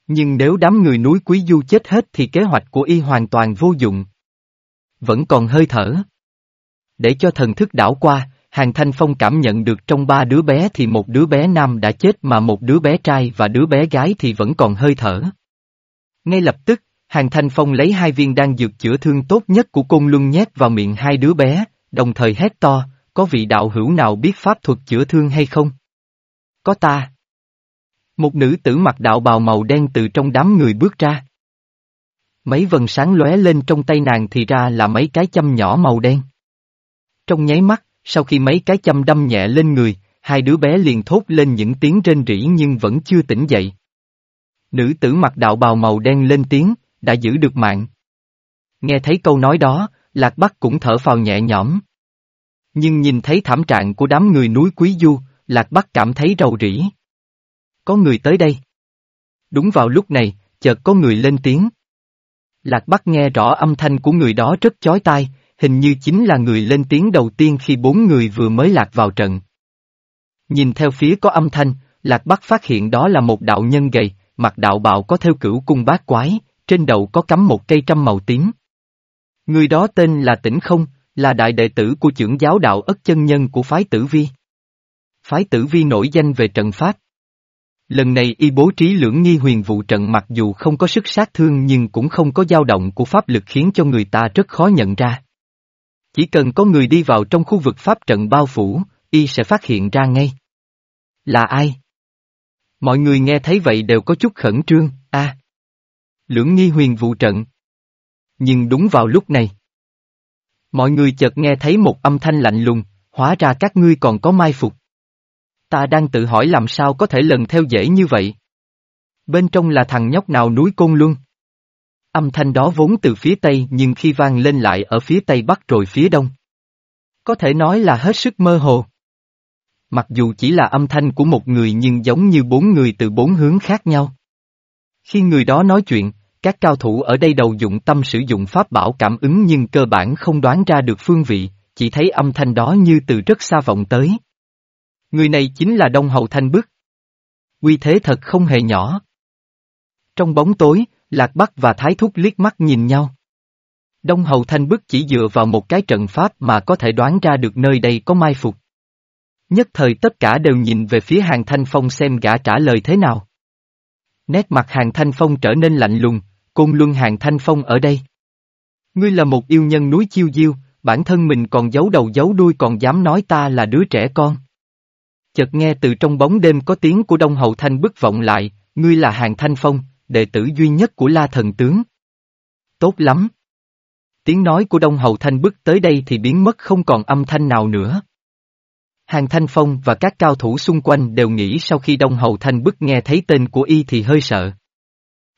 Nhưng nếu đám người núi Quý Du chết hết thì kế hoạch của y hoàn toàn vô dụng. Vẫn còn hơi thở. Để cho thần thức đảo qua, Hàng Thanh Phong cảm nhận được trong ba đứa bé thì một đứa bé nam đã chết mà một đứa bé trai và đứa bé gái thì vẫn còn hơi thở. Ngay lập tức, Hàng Thanh Phong lấy hai viên đan dược chữa thương tốt nhất của Côn Luân nhét vào miệng hai đứa bé, đồng thời hét to, có vị đạo hữu nào biết pháp thuật chữa thương hay không? Có ta. Một nữ tử mặc đạo bào màu đen từ trong đám người bước ra. Mấy vần sáng lóe lên trong tay nàng thì ra là mấy cái châm nhỏ màu đen. Trong nháy mắt, sau khi mấy cái châm đâm nhẹ lên người, hai đứa bé liền thốt lên những tiếng rên rỉ nhưng vẫn chưa tỉnh dậy. Nữ tử mặc đạo bào màu đen lên tiếng, đã giữ được mạng. Nghe thấy câu nói đó, Lạc Bắc cũng thở phào nhẹ nhõm. Nhưng nhìn thấy thảm trạng của đám người núi Quý Du, Lạc Bắc cảm thấy rầu rĩ. Có người tới đây. Đúng vào lúc này, chợt có người lên tiếng. Lạc Bắc nghe rõ âm thanh của người đó rất chói tai, hình như chính là người lên tiếng đầu tiên khi bốn người vừa mới lạc vào trận. Nhìn theo phía có âm thanh, Lạc Bắc phát hiện đó là một đạo nhân gầy, mặt đạo bạo có theo cửu cung bát quái, trên đầu có cắm một cây trăm màu tím. Người đó tên là Tĩnh Không, là đại đệ tử của trưởng giáo đạo ất chân nhân của phái tử vi. Phái tử vi nổi danh về trận pháp. Lần này y bố trí lưỡng nghi huyền vụ trận mặc dù không có sức sát thương nhưng cũng không có dao động của pháp lực khiến cho người ta rất khó nhận ra. Chỉ cần có người đi vào trong khu vực pháp trận bao phủ, y sẽ phát hiện ra ngay. Là ai? Mọi người nghe thấy vậy đều có chút khẩn trương, a Lưỡng nghi huyền vụ trận. Nhưng đúng vào lúc này. Mọi người chợt nghe thấy một âm thanh lạnh lùng, hóa ra các ngươi còn có mai phục. Ta đang tự hỏi làm sao có thể lần theo dễ như vậy. Bên trong là thằng nhóc nào núi Côn Luân. Âm thanh đó vốn từ phía tây nhưng khi vang lên lại ở phía tây bắc rồi phía đông. Có thể nói là hết sức mơ hồ. Mặc dù chỉ là âm thanh của một người nhưng giống như bốn người từ bốn hướng khác nhau. Khi người đó nói chuyện, các cao thủ ở đây đầu dụng tâm sử dụng pháp bảo cảm ứng nhưng cơ bản không đoán ra được phương vị, chỉ thấy âm thanh đó như từ rất xa vọng tới. Người này chính là Đông Hầu Thanh Bức. Quy thế thật không hề nhỏ. Trong bóng tối, Lạc Bắc và Thái Thúc liếc mắt nhìn nhau. Đông Hầu Thanh Bức chỉ dựa vào một cái trận pháp mà có thể đoán ra được nơi đây có mai phục. Nhất thời tất cả đều nhìn về phía hàng Thanh Phong xem gã trả lời thế nào. Nét mặt hàng Thanh Phong trở nên lạnh lùng, Côn Luân Hàng Thanh Phong ở đây. Ngươi là một yêu nhân núi chiêu diêu, bản thân mình còn giấu đầu giấu đuôi còn dám nói ta là đứa trẻ con. Chợt nghe từ trong bóng đêm có tiếng của Đông Hậu Thanh bức vọng lại, ngươi là Hàng Thanh Phong, đệ tử duy nhất của La Thần Tướng. Tốt lắm. Tiếng nói của Đông Hậu Thanh bức tới đây thì biến mất không còn âm thanh nào nữa. Hàng Thanh Phong và các cao thủ xung quanh đều nghĩ sau khi Đông Hầu Thanh bức nghe thấy tên của y thì hơi sợ.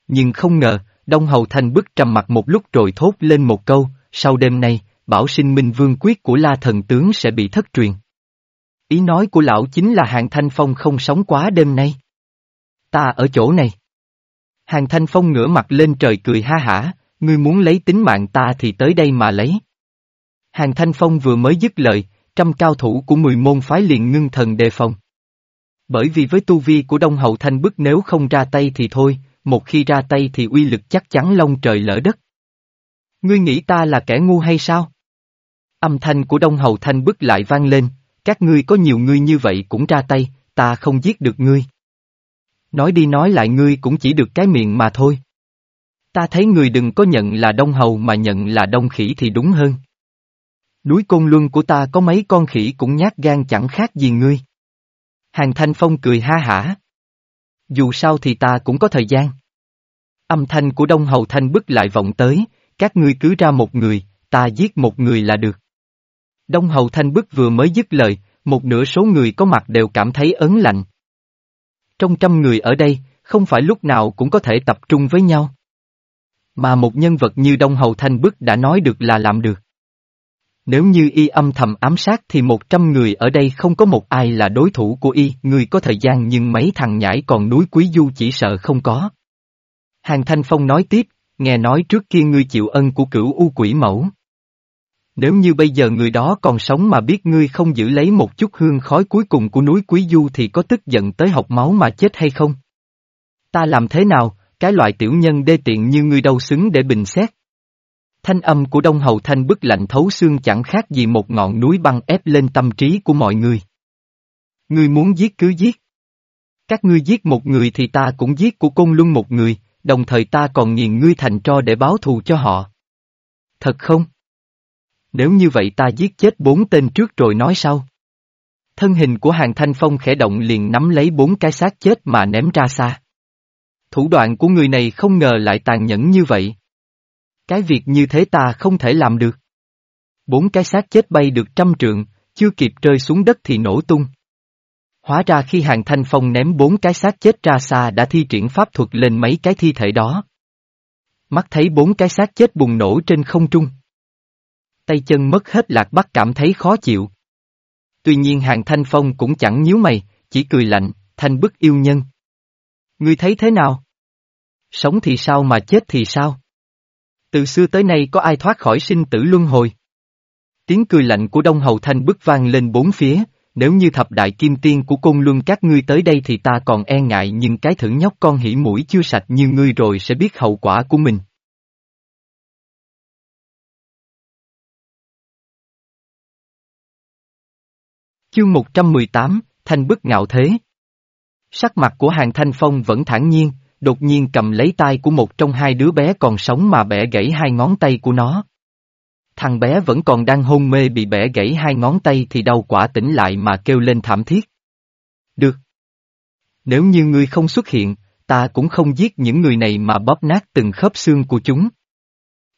Nhưng không ngờ, Đông Hầu Thanh bức trầm mặt một lúc rồi thốt lên một câu, sau đêm nay, bảo sinh minh vương quyết của La Thần Tướng sẽ bị thất truyền. Ý nói của lão chính là Hàng Thanh Phong không sống quá đêm nay. Ta ở chỗ này. Hàng Thanh Phong ngửa mặt lên trời cười ha hả, ngươi muốn lấy tính mạng ta thì tới đây mà lấy. Hàng Thanh Phong vừa mới dứt lời, trăm cao thủ của mười môn phái liền ngưng thần đề phòng. Bởi vì với tu vi của Đông Hậu Thanh bức nếu không ra tay thì thôi, một khi ra tay thì uy lực chắc chắn long trời lỡ đất. Ngươi nghĩ ta là kẻ ngu hay sao? Âm thanh của Đông Hầu Thanh bức lại vang lên, các ngươi có nhiều ngươi như vậy cũng ra tay, ta không giết được ngươi. Nói đi nói lại ngươi cũng chỉ được cái miệng mà thôi. Ta thấy người đừng có nhận là Đông Hầu mà nhận là Đông Khỉ thì đúng hơn. Núi Côn Luân của ta có mấy con khỉ cũng nhát gan chẳng khác gì ngươi. Hàng Thanh Phong cười ha hả. Dù sao thì ta cũng có thời gian. Âm thanh của Đông Hầu Thanh bức lại vọng tới, các ngươi cứ ra một người, ta giết một người là được. Đông Hầu Thanh bức vừa mới dứt lời, một nửa số người có mặt đều cảm thấy ớn lạnh. Trong trăm người ở đây, không phải lúc nào cũng có thể tập trung với nhau. Mà một nhân vật như Đông Hầu Thanh bức đã nói được là làm được. Nếu như y âm thầm ám sát thì một trăm người ở đây không có một ai là đối thủ của y, người có thời gian nhưng mấy thằng nhãi còn núi Quý Du chỉ sợ không có. Hàng Thanh Phong nói tiếp, nghe nói trước kia ngươi chịu ân của cửu u quỷ mẫu. Nếu như bây giờ người đó còn sống mà biết ngươi không giữ lấy một chút hương khói cuối cùng của núi Quý Du thì có tức giận tới học máu mà chết hay không? Ta làm thế nào, cái loại tiểu nhân đê tiện như ngươi đâu xứng để bình xét? Thanh âm của Đông Hầu Thanh bức lạnh thấu xương chẳng khác gì một ngọn núi băng ép lên tâm trí của mọi người. Ngươi muốn giết cứ giết. Các ngươi giết một người thì ta cũng giết của côn luân một người, đồng thời ta còn nghiền ngươi thành tro để báo thù cho họ. Thật không? Nếu như vậy ta giết chết bốn tên trước rồi nói sau. Thân hình của hàng thanh phong khẽ động liền nắm lấy bốn cái xác chết mà ném ra xa. Thủ đoạn của người này không ngờ lại tàn nhẫn như vậy. Cái việc như thế ta không thể làm được. Bốn cái xác chết bay được trăm trượng, chưa kịp rơi xuống đất thì nổ tung. Hóa ra khi hàng thanh phong ném bốn cái xác chết ra xa đã thi triển pháp thuật lên mấy cái thi thể đó. Mắt thấy bốn cái xác chết bùng nổ trên không trung. Tay chân mất hết lạc bắc cảm thấy khó chịu. Tuy nhiên hàng thanh phong cũng chẳng nhíu mày, chỉ cười lạnh, thanh bức yêu nhân. Ngươi thấy thế nào? Sống thì sao mà chết thì sao? Từ xưa tới nay có ai thoát khỏi sinh tử luân hồi? Tiếng cười lạnh của Đông Hầu Thanh bức vang lên bốn phía, nếu như thập đại kim tiên của côn luân các ngươi tới đây thì ta còn e ngại nhưng cái thử nhóc con hỉ mũi chưa sạch như ngươi rồi sẽ biết hậu quả của mình. Chương 118, Thanh bức ngạo thế Sắc mặt của hàng thanh phong vẫn thản nhiên, đột nhiên cầm lấy tay của một trong hai đứa bé còn sống mà bẻ gãy hai ngón tay của nó. Thằng bé vẫn còn đang hôn mê bị bẻ gãy hai ngón tay thì đau quả tỉnh lại mà kêu lên thảm thiết. Được. Nếu như ngươi không xuất hiện, ta cũng không giết những người này mà bóp nát từng khớp xương của chúng.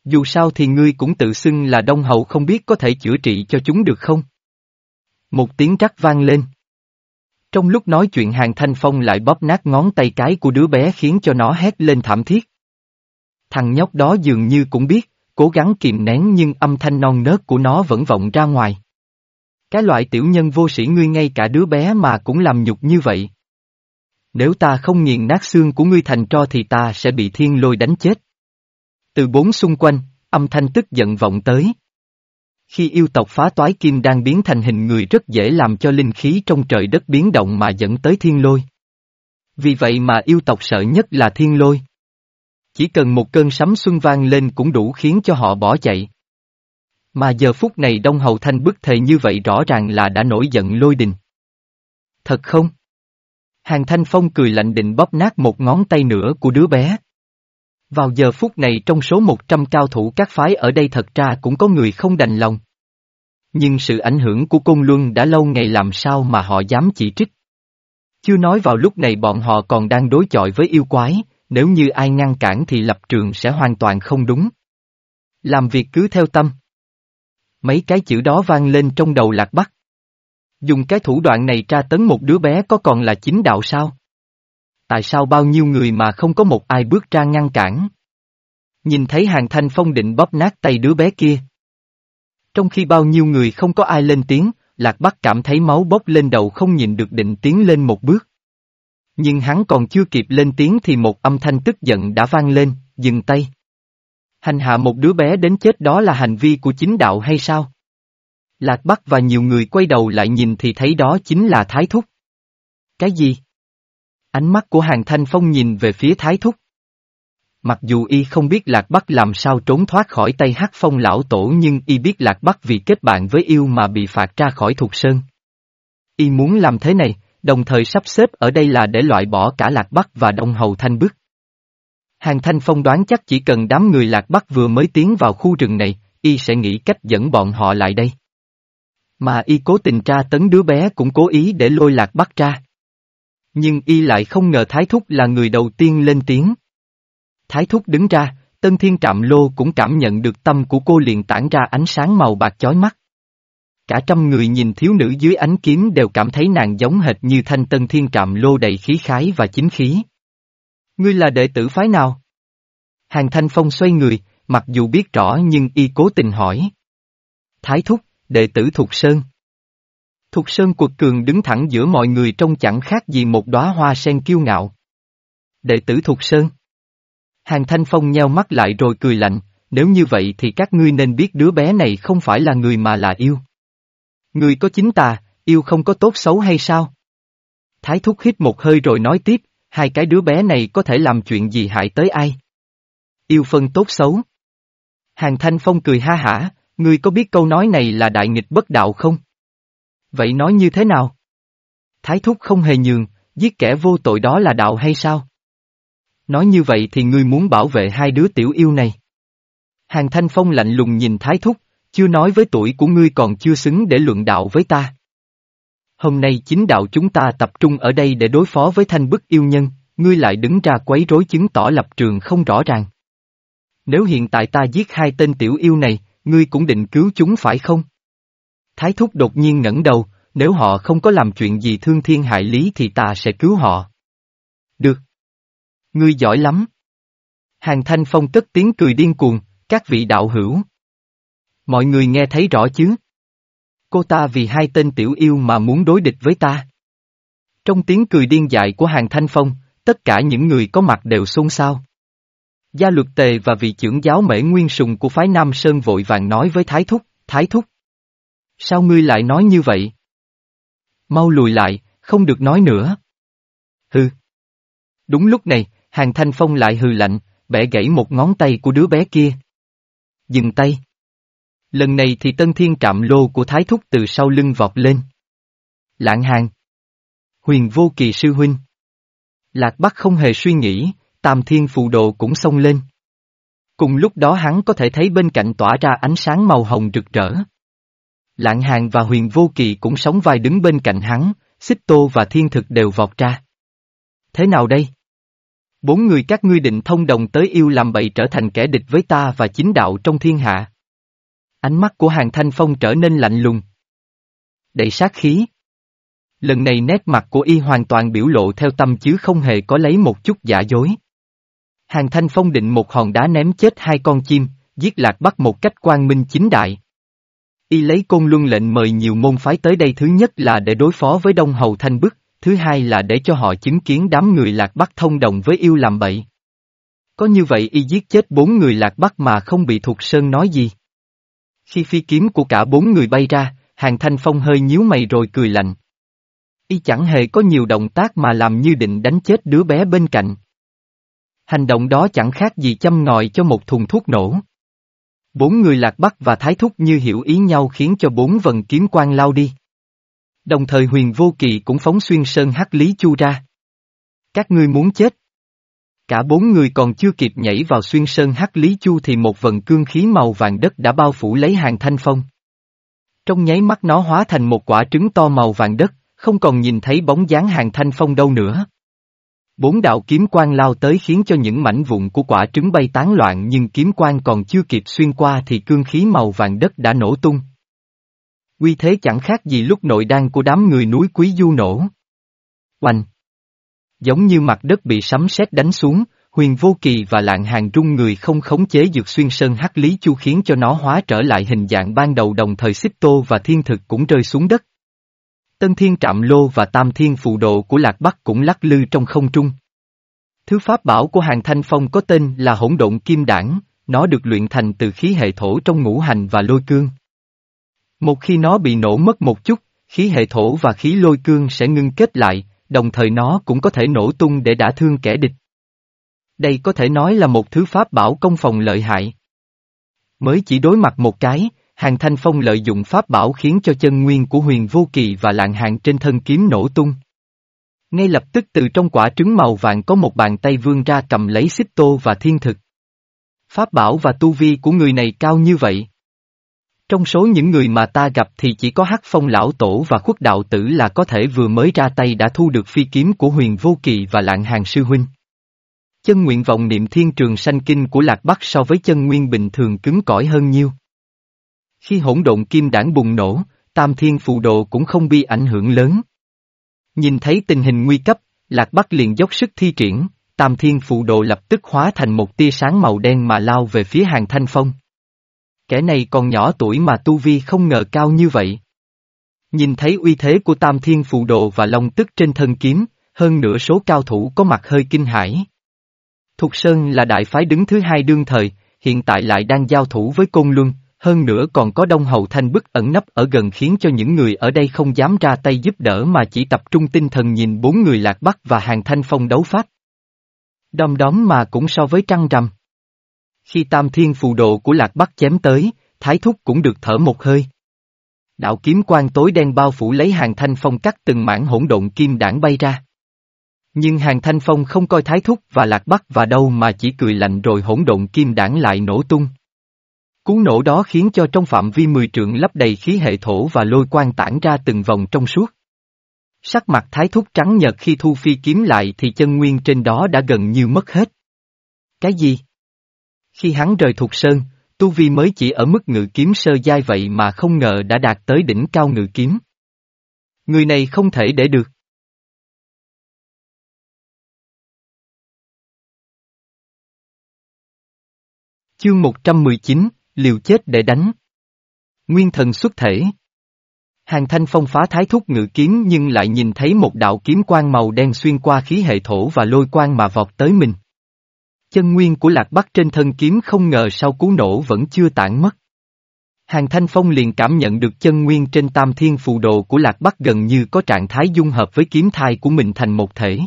Dù sao thì ngươi cũng tự xưng là đông hậu không biết có thể chữa trị cho chúng được không? Một tiếng rắc vang lên. Trong lúc nói chuyện hàng thanh phong lại bóp nát ngón tay cái của đứa bé khiến cho nó hét lên thảm thiết. Thằng nhóc đó dường như cũng biết, cố gắng kìm nén nhưng âm thanh non nớt của nó vẫn vọng ra ngoài. Cái loại tiểu nhân vô sĩ ngươi ngay cả đứa bé mà cũng làm nhục như vậy. Nếu ta không nghiền nát xương của ngươi thành tro thì ta sẽ bị thiên lôi đánh chết. Từ bốn xung quanh, âm thanh tức giận vọng tới. Khi yêu tộc phá toái kim đang biến thành hình người rất dễ làm cho linh khí trong trời đất biến động mà dẫn tới thiên lôi. Vì vậy mà yêu tộc sợ nhất là thiên lôi. Chỉ cần một cơn sấm xuân vang lên cũng đủ khiến cho họ bỏ chạy. Mà giờ phút này Đông Hầu Thanh bức thề như vậy rõ ràng là đã nổi giận lôi đình. Thật không? Hàng Thanh Phong cười lạnh định bóp nát một ngón tay nữa của đứa bé. Vào giờ phút này trong số 100 cao thủ các phái ở đây thật ra cũng có người không đành lòng. Nhưng sự ảnh hưởng của Côn Luân đã lâu ngày làm sao mà họ dám chỉ trích. Chưa nói vào lúc này bọn họ còn đang đối chọi với yêu quái, nếu như ai ngăn cản thì lập trường sẽ hoàn toàn không đúng. Làm việc cứ theo tâm. Mấy cái chữ đó vang lên trong đầu lạc bắc. Dùng cái thủ đoạn này tra tấn một đứa bé có còn là chính đạo sao? Tại sao bao nhiêu người mà không có một ai bước ra ngăn cản? Nhìn thấy hàng thanh phong định bóp nát tay đứa bé kia. Trong khi bao nhiêu người không có ai lên tiếng, Lạc Bắc cảm thấy máu bốc lên đầu không nhìn được định tiến lên một bước. Nhưng hắn còn chưa kịp lên tiếng thì một âm thanh tức giận đã vang lên, dừng tay. Hành hạ một đứa bé đến chết đó là hành vi của chính đạo hay sao? Lạc Bắc và nhiều người quay đầu lại nhìn thì thấy đó chính là Thái Thúc. Cái gì? Ánh mắt của Hàng Thanh Phong nhìn về phía Thái Thúc. Mặc dù y không biết Lạc Bắc làm sao trốn thoát khỏi tay hắc phong lão tổ nhưng y biết Lạc Bắc vì kết bạn với yêu mà bị phạt ra khỏi thuộc sơn. Y muốn làm thế này, đồng thời sắp xếp ở đây là để loại bỏ cả Lạc Bắc và Đông Hầu Thanh Bức. Hàng Thanh Phong đoán chắc chỉ cần đám người Lạc Bắc vừa mới tiến vào khu rừng này, y sẽ nghĩ cách dẫn bọn họ lại đây. Mà y cố tình tra tấn đứa bé cũng cố ý để lôi Lạc Bắc ra. Nhưng y lại không ngờ Thái Thúc là người đầu tiên lên tiếng. Thái Thúc đứng ra, Tân Thiên Trạm Lô cũng cảm nhận được tâm của cô liền tản ra ánh sáng màu bạc chói mắt. Cả trăm người nhìn thiếu nữ dưới ánh kiếm đều cảm thấy nàng giống hệt như thanh Tân Thiên Trạm Lô đầy khí khái và chính khí. Ngươi là đệ tử phái nào? Hàng Thanh Phong xoay người, mặc dù biết rõ nhưng y cố tình hỏi. Thái Thúc, đệ tử Thục Sơn. Thục Sơn quật cường đứng thẳng giữa mọi người trông chẳng khác gì một đóa hoa sen kiêu ngạo. Đệ tử Thục Sơn. Hàng Thanh Phong nheo mắt lại rồi cười lạnh, nếu như vậy thì các ngươi nên biết đứa bé này không phải là người mà là yêu. Người có chính tà, yêu không có tốt xấu hay sao? Thái thúc hít một hơi rồi nói tiếp, hai cái đứa bé này có thể làm chuyện gì hại tới ai? Yêu phân tốt xấu. Hàng Thanh Phong cười ha hả, ngươi có biết câu nói này là đại nghịch bất đạo không? Vậy nói như thế nào? Thái thúc không hề nhường, giết kẻ vô tội đó là đạo hay sao? Nói như vậy thì ngươi muốn bảo vệ hai đứa tiểu yêu này. Hàng Thanh Phong lạnh lùng nhìn Thái Thúc, chưa nói với tuổi của ngươi còn chưa xứng để luận đạo với ta. Hôm nay chính đạo chúng ta tập trung ở đây để đối phó với thanh bức yêu nhân, ngươi lại đứng ra quấy rối chứng tỏ lập trường không rõ ràng. Nếu hiện tại ta giết hai tên tiểu yêu này, ngươi cũng định cứu chúng phải không? Thái thúc đột nhiên ngẩng đầu, nếu họ không có làm chuyện gì thương thiên hại lý thì ta sẽ cứu họ. Được. Ngươi giỏi lắm. Hàng thanh phong tức tiếng cười điên cuồng, các vị đạo hữu. Mọi người nghe thấy rõ chứ? Cô ta vì hai tên tiểu yêu mà muốn đối địch với ta. Trong tiếng cười điên dại của hàng thanh phong, tất cả những người có mặt đều xôn xao. Gia luật tề và vị trưởng giáo mễ nguyên sùng của phái Nam Sơn vội vàng nói với Thái Thúc, Thái Thúc. Sao ngươi lại nói như vậy? Mau lùi lại, không được nói nữa. Hừ. Đúng lúc này, Hàng Thanh Phong lại hừ lạnh, bẻ gãy một ngón tay của đứa bé kia. Dừng tay. Lần này thì tân thiên trạm lô của Thái Thúc từ sau lưng vọt lên. Lạng hàng. Huyền vô kỳ sư huynh. Lạc Bắc không hề suy nghĩ, tam thiên phù đồ cũng xông lên. Cùng lúc đó hắn có thể thấy bên cạnh tỏa ra ánh sáng màu hồng rực rỡ. Lạng hàng và huyền vô kỳ cũng sống vai đứng bên cạnh hắn, xích tô và thiên thực đều vọt ra. Thế nào đây? Bốn người các ngươi định thông đồng tới yêu làm bậy trở thành kẻ địch với ta và chính đạo trong thiên hạ. Ánh mắt của hàng thanh phong trở nên lạnh lùng. Đầy sát khí. Lần này nét mặt của y hoàn toàn biểu lộ theo tâm chứ không hề có lấy một chút giả dối. Hàng thanh phong định một hòn đá ném chết hai con chim, giết lạc bắt một cách quang minh chính đại. Y lấy côn luân lệnh mời nhiều môn phái tới đây thứ nhất là để đối phó với Đông Hầu Thanh Bức, thứ hai là để cho họ chứng kiến đám người lạc bắc thông đồng với yêu làm bậy. Có như vậy y giết chết bốn người lạc bắc mà không bị Thục sơn nói gì. Khi phi kiếm của cả bốn người bay ra, hàng thanh phong hơi nhíu mày rồi cười lạnh. Y chẳng hề có nhiều động tác mà làm như định đánh chết đứa bé bên cạnh. Hành động đó chẳng khác gì châm ngòi cho một thùng thuốc nổ. Bốn người lạc bắc và thái thúc như hiểu ý nhau khiến cho bốn vần kiếm quan lao đi. Đồng thời huyền vô kỳ cũng phóng xuyên sơn hắc lý chu ra. Các ngươi muốn chết. Cả bốn người còn chưa kịp nhảy vào xuyên sơn hắc lý chu thì một vần cương khí màu vàng đất đã bao phủ lấy hàng thanh phong. Trong nháy mắt nó hóa thành một quả trứng to màu vàng đất, không còn nhìn thấy bóng dáng hàng thanh phong đâu nữa. Bốn đạo kiếm quang lao tới khiến cho những mảnh vụn của quả trứng bay tán loạn nhưng kiếm quang còn chưa kịp xuyên qua thì cương khí màu vàng đất đã nổ tung, Quy thế chẳng khác gì lúc nội đan của đám người núi quý du nổ. Oanh! Giống như mặt đất bị sấm sét đánh xuống, huyền vô kỳ và lạng hàng rung người không khống chế dược xuyên sơn hắc lý chu khiến cho nó hóa trở lại hình dạng ban đầu đồng thời xích tô và thiên thực cũng rơi xuống đất. Tân thiên trạm lô và tam thiên phù độ của lạc bắc cũng lắc lư trong không trung. Thứ pháp bảo của hàng thanh phong có tên là hỗn độn kim đảng, nó được luyện thành từ khí hệ thổ trong ngũ hành và lôi cương. Một khi nó bị nổ mất một chút, khí hệ thổ và khí lôi cương sẽ ngưng kết lại, đồng thời nó cũng có thể nổ tung để đả thương kẻ địch. Đây có thể nói là một thứ pháp bảo công phòng lợi hại. Mới chỉ đối mặt một cái, Hàng Thanh Phong lợi dụng pháp bảo khiến cho chân nguyên của huyền vô kỳ và lạng hàng trên thân kiếm nổ tung. Ngay lập tức từ trong quả trứng màu vàng có một bàn tay vươn ra cầm lấy xích tô và thiên thực. Pháp bảo và tu vi của người này cao như vậy. Trong số những người mà ta gặp thì chỉ có hắc phong lão tổ và khuất đạo tử là có thể vừa mới ra tay đã thu được phi kiếm của huyền vô kỳ và lạng hàng sư huynh. Chân nguyện vọng niệm thiên trường sanh kinh của Lạc Bắc so với chân nguyên bình thường cứng cỏi hơn nhiều. Khi hỗn độn kim đảng bùng nổ, tam thiên phù độ cũng không bị ảnh hưởng lớn. Nhìn thấy tình hình nguy cấp, Lạc Bắc liền dốc sức thi triển, tam thiên phù độ lập tức hóa thành một tia sáng màu đen mà lao về phía hàng thanh phong. Kẻ này còn nhỏ tuổi mà tu vi không ngờ cao như vậy. Nhìn thấy uy thế của tam thiên phù độ và long tức trên thân kiếm, hơn nửa số cao thủ có mặt hơi kinh hãi. Thục Sơn là đại phái đứng thứ hai đương thời, hiện tại lại đang giao thủ với Côn Luân, hơn nữa còn có Đông Hầu Thanh bức ẩn nấp ở gần khiến cho những người ở đây không dám ra tay giúp đỡ mà chỉ tập trung tinh thần nhìn bốn người Lạc Bắc và Hàng Thanh Phong đấu pháp. Đom đóm mà cũng so với trăng rằm. Khi tam thiên phù độ của Lạc Bắc chém tới, Thái Thúc cũng được thở một hơi. Đạo kiếm quang tối đen bao phủ lấy Hàng Thanh Phong cắt từng mảng hỗn độn kim đảng bay ra. Nhưng Hàng Thanh Phong không coi Thái Thúc và Lạc Bắc và đâu mà chỉ cười lạnh rồi hỗn độn kim đảng lại nổ tung. Cú nổ đó khiến cho trong phạm vi mười trượng lấp đầy khí hệ thổ và lôi quang tản ra từng vòng trong suốt. Sắc mặt Thái Thúc trắng nhợt khi thu phi kiếm lại thì chân nguyên trên đó đã gần như mất hết. Cái gì? Khi hắn rời thuộc sơn, Tu Vi mới chỉ ở mức ngự kiếm sơ giai vậy mà không ngờ đã đạt tới đỉnh cao ngự kiếm. Người này không thể để được. Chương 119, liều chết để đánh. Nguyên thần xuất thể. Hàng thanh phong phá thái thúc ngự kiếm nhưng lại nhìn thấy một đạo kiếm quang màu đen xuyên qua khí hệ thổ và lôi quang mà vọt tới mình. Chân nguyên của lạc bắc trên thân kiếm không ngờ sau cú nổ vẫn chưa tản mất. Hàng thanh phong liền cảm nhận được chân nguyên trên tam thiên phù đồ của lạc bắc gần như có trạng thái dung hợp với kiếm thai của mình thành một thể.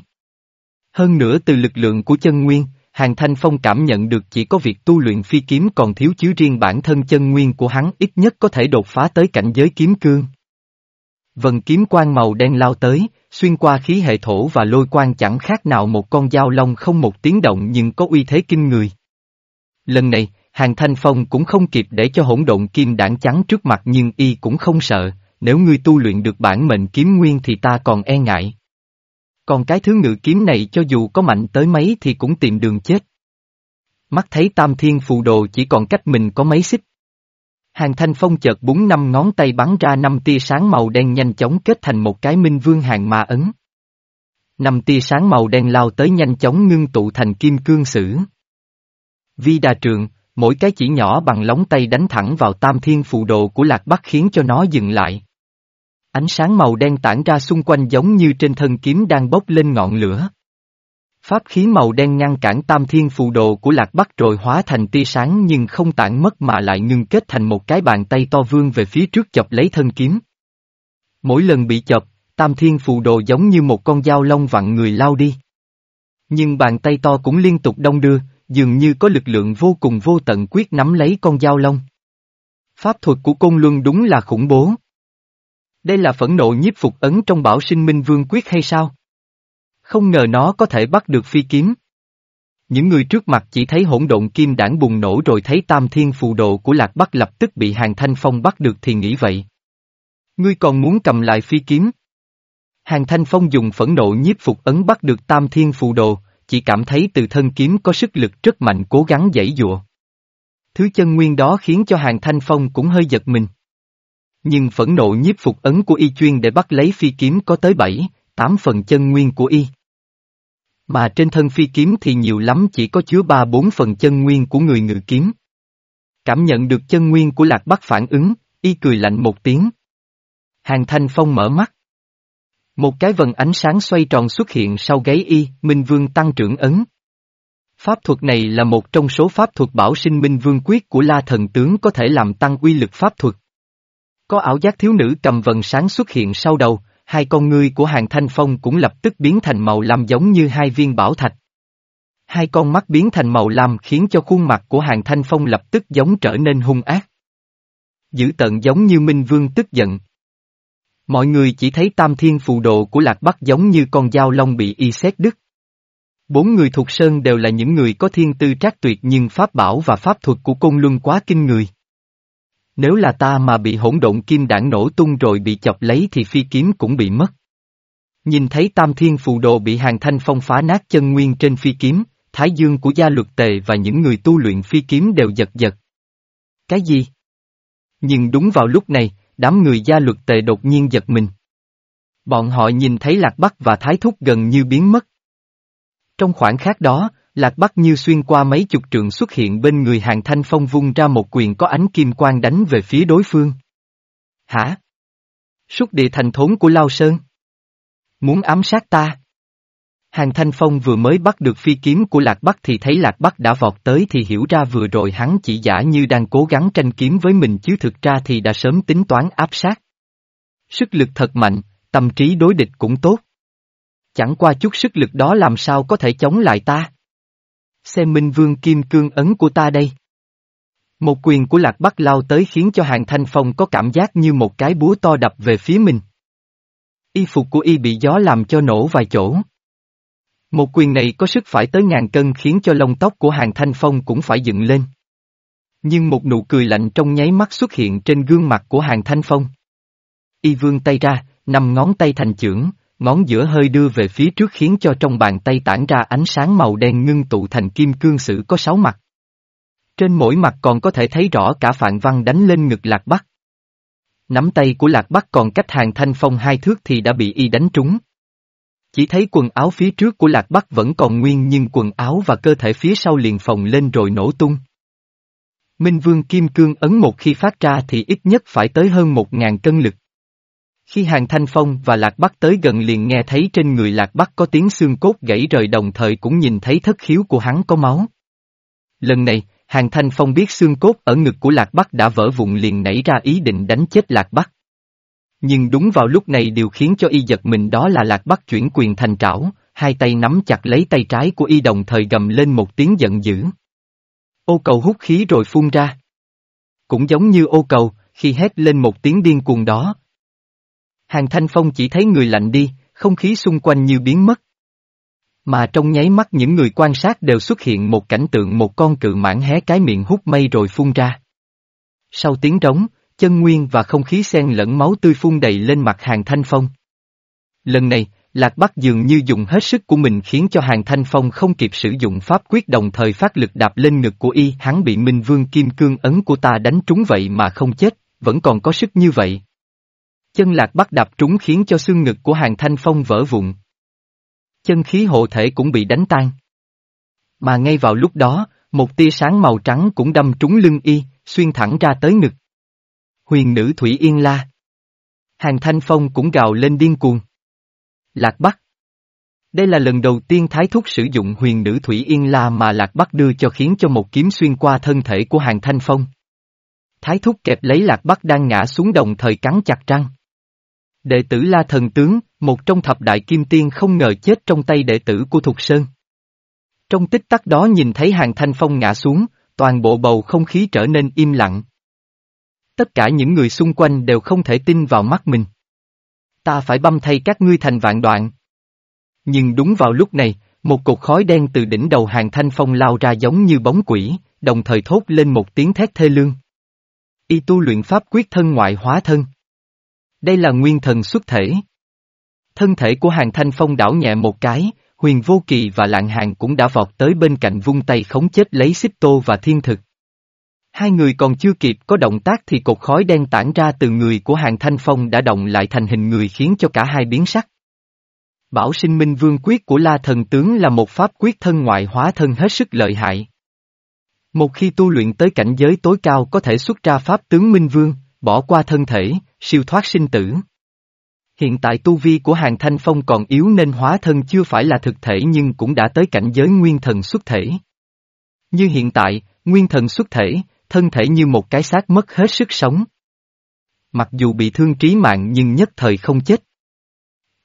Hơn nữa từ lực lượng của chân nguyên, Hàng Thanh Phong cảm nhận được chỉ có việc tu luyện phi kiếm còn thiếu chứ riêng bản thân chân nguyên của hắn ít nhất có thể đột phá tới cảnh giới kiếm cương. Vần kiếm quang màu đen lao tới, xuyên qua khí hệ thổ và lôi quang chẳng khác nào một con dao long không một tiếng động nhưng có uy thế kinh người. Lần này, Hàng Thanh Phong cũng không kịp để cho hỗn độn kim đảng trắng trước mặt nhưng y cũng không sợ, nếu ngươi tu luyện được bản mệnh kiếm nguyên thì ta còn e ngại. Còn cái thứ ngự kiếm này cho dù có mạnh tới mấy thì cũng tìm đường chết. Mắt thấy tam thiên phù đồ chỉ còn cách mình có mấy xích. Hàng thanh phong chợt búng năm ngón tay bắn ra năm tia sáng màu đen nhanh chóng kết thành một cái minh vương hàng ma ấn. Năm tia sáng màu đen lao tới nhanh chóng ngưng tụ thành kim cương sử. Vi đà trường, mỗi cái chỉ nhỏ bằng lóng tay đánh thẳng vào tam thiên phù đồ của lạc bắc khiến cho nó dừng lại. Ánh sáng màu đen tản ra xung quanh giống như trên thân kiếm đang bốc lên ngọn lửa. Pháp khí màu đen ngăn cản tam thiên phù đồ của lạc bắc rồi hóa thành tia sáng nhưng không tản mất mà lại ngưng kết thành một cái bàn tay to vương về phía trước chọc lấy thân kiếm. Mỗi lần bị chọc, tam thiên phù đồ giống như một con dao long vặn người lao đi. Nhưng bàn tay to cũng liên tục đông đưa, dường như có lực lượng vô cùng vô tận quyết nắm lấy con dao long. Pháp thuật của Côn Luân đúng là khủng bố. Đây là phẫn nộ nhiếp phục ấn trong bảo sinh minh vương quyết hay sao? Không ngờ nó có thể bắt được phi kiếm. Những người trước mặt chỉ thấy hỗn độn kim đảng bùng nổ rồi thấy tam thiên phù độ của lạc bắc lập tức bị hàng thanh phong bắt được thì nghĩ vậy. Ngươi còn muốn cầm lại phi kiếm? Hàng thanh phong dùng phẫn nộ nhiếp phục ấn bắt được tam thiên phù đồ, chỉ cảm thấy từ thân kiếm có sức lực rất mạnh cố gắng dãy dụa. Thứ chân nguyên đó khiến cho hàng thanh phong cũng hơi giật mình. Nhưng phẫn nộ nhiếp phục ấn của y chuyên để bắt lấy phi kiếm có tới 7, 8 phần chân nguyên của y. Mà trên thân phi kiếm thì nhiều lắm chỉ có chứa 3-4 phần chân nguyên của người ngự kiếm. Cảm nhận được chân nguyên của lạc bắc phản ứng, y cười lạnh một tiếng. Hàng thanh phong mở mắt. Một cái vần ánh sáng xoay tròn xuất hiện sau gáy y, Minh Vương tăng trưởng ấn. Pháp thuật này là một trong số pháp thuật bảo sinh Minh Vương quyết của La Thần Tướng có thể làm tăng uy lực pháp thuật. Có ảo giác thiếu nữ cầm vần sáng xuất hiện sau đầu, hai con ngươi của hàng thanh phong cũng lập tức biến thành màu lam giống như hai viên bảo thạch. Hai con mắt biến thành màu lam khiến cho khuôn mặt của hàng thanh phong lập tức giống trở nên hung ác. Dữ tận giống như Minh Vương tức giận. Mọi người chỉ thấy tam thiên phù độ của Lạc Bắc giống như con dao long bị y xét đứt. Bốn người thuộc sơn đều là những người có thiên tư trác tuyệt nhưng pháp bảo và pháp thuật của côn luân quá kinh người. Nếu là ta mà bị hỗn độn kim đảng nổ tung rồi bị chọc lấy thì phi kiếm cũng bị mất. Nhìn thấy tam thiên phù đồ bị hàng thanh phong phá nát chân nguyên trên phi kiếm, thái dương của gia luật tề và những người tu luyện phi kiếm đều giật giật. Cái gì? Nhưng đúng vào lúc này, đám người gia luật tề đột nhiên giật mình. Bọn họ nhìn thấy Lạc Bắc và Thái Thúc gần như biến mất. Trong khoảng khắc đó, Lạc Bắc như xuyên qua mấy chục trượng xuất hiện bên người hàng thanh phong vung ra một quyền có ánh kim quang đánh về phía đối phương. Hả? Súc địa thành thốn của Lao Sơn. Muốn ám sát ta? Hàng Thanh Phong vừa mới bắt được phi kiếm của Lạc Bắc thì thấy Lạc Bắc đã vọt tới thì hiểu ra vừa rồi hắn chỉ giả như đang cố gắng tranh kiếm với mình chứ thực ra thì đã sớm tính toán áp sát. Sức lực thật mạnh, tâm trí đối địch cũng tốt. Chẳng qua chút sức lực đó làm sao có thể chống lại ta. Xem minh vương kim cương ấn của ta đây. Một quyền của Lạc Bắc lao tới khiến cho Hàng Thanh Phong có cảm giác như một cái búa to đập về phía mình. Y phục của y bị gió làm cho nổ vài chỗ. Một quyền này có sức phải tới ngàn cân khiến cho lông tóc của Hàng Thanh Phong cũng phải dựng lên. Nhưng một nụ cười lạnh trong nháy mắt xuất hiện trên gương mặt của Hàng Thanh Phong. Y vương tay ra, nằm ngón tay thành chưởng, ngón giữa hơi đưa về phía trước khiến cho trong bàn tay tản ra ánh sáng màu đen ngưng tụ thành kim cương sử có sáu mặt. Trên mỗi mặt còn có thể thấy rõ cả phạn văn đánh lên ngực Lạc Bắc. Nắm tay của Lạc Bắc còn cách hàng thanh phong hai thước thì đã bị y đánh trúng. Chỉ thấy quần áo phía trước của Lạc Bắc vẫn còn nguyên nhưng quần áo và cơ thể phía sau liền phồng lên rồi nổ tung. Minh Vương Kim Cương ấn một khi phát ra thì ít nhất phải tới hơn một ngàn cân lực. Khi Hàng Thanh Phong và Lạc Bắc tới gần liền nghe thấy trên người Lạc Bắc có tiếng xương cốt gãy rời đồng thời cũng nhìn thấy thất khiếu của hắn có máu. Lần này, Hàng Thanh Phong biết xương cốt ở ngực của Lạc Bắc đã vỡ vụn liền nảy ra ý định đánh chết Lạc Bắc. Nhưng đúng vào lúc này điều khiến cho y giật mình đó là Lạc Bắc chuyển quyền thành trảo, hai tay nắm chặt lấy tay trái của y đồng thời gầm lên một tiếng giận dữ. Ô cầu hút khí rồi phun ra. Cũng giống như ô cầu, khi hét lên một tiếng điên cuồng đó, Hàng Thanh Phong chỉ thấy người lạnh đi, không khí xung quanh như biến mất. Mà trong nháy mắt những người quan sát đều xuất hiện một cảnh tượng một con cự mãn hé cái miệng hút mây rồi phun ra. Sau tiếng trống, chân nguyên và không khí xen lẫn máu tươi phun đầy lên mặt Hàng Thanh Phong. Lần này, Lạc Bắc dường như dùng hết sức của mình khiến cho Hàng Thanh Phong không kịp sử dụng pháp quyết đồng thời phát lực đạp lên ngực của y, hắn bị Minh Vương Kim Cương ấn của ta đánh trúng vậy mà không chết, vẫn còn có sức như vậy. Chân lạc bắt đạp trúng khiến cho xương ngực của hàng thanh phong vỡ vụn. Chân khí hộ thể cũng bị đánh tan. Mà ngay vào lúc đó, một tia sáng màu trắng cũng đâm trúng lưng y, xuyên thẳng ra tới ngực. Huyền nữ Thủy Yên la. Hàng thanh phong cũng gào lên điên cuồng. Lạc Bắc. Đây là lần đầu tiên Thái Thúc sử dụng huyền nữ Thủy Yên La mà Lạc Bắc đưa cho khiến cho một kiếm xuyên qua thân thể của Hàng Thanh Phong. Thái Thúc kẹp lấy Lạc Bắc đang ngã xuống đồng thời cắn chặt răng. Đệ tử La Thần Tướng, một trong thập đại kim tiên không ngờ chết trong tay đệ tử của Thục Sơn. Trong tích tắc đó nhìn thấy hàng thanh phong ngã xuống, toàn bộ bầu không khí trở nên im lặng. Tất cả những người xung quanh đều không thể tin vào mắt mình. Ta phải băm thay các ngươi thành vạn đoạn. Nhưng đúng vào lúc này, một cột khói đen từ đỉnh đầu hàng thanh phong lao ra giống như bóng quỷ, đồng thời thốt lên một tiếng thét thê lương. Y tu luyện pháp quyết thân ngoại hóa thân. Đây là nguyên thần xuất thể. Thân thể của hàng thanh phong đảo nhẹ một cái, huyền vô kỳ và lạng hàng cũng đã vọt tới bên cạnh vung tay khống chết lấy xích tô và thiên thực. Hai người còn chưa kịp có động tác thì cột khói đen tản ra từ người của hàng thanh phong đã động lại thành hình người khiến cho cả hai biến sắc. Bảo sinh minh vương quyết của la thần tướng là một pháp quyết thân ngoại hóa thân hết sức lợi hại. Một khi tu luyện tới cảnh giới tối cao có thể xuất ra pháp tướng minh vương, bỏ qua thân thể, siêu thoát sinh tử. Hiện tại tu vi của hàng thanh phong còn yếu nên hóa thân chưa phải là thực thể nhưng cũng đã tới cảnh giới nguyên thần xuất thể. Như hiện tại, nguyên thần xuất thể, thân thể như một cái xác mất hết sức sống. mặc dù bị thương trí mạng nhưng nhất thời không chết.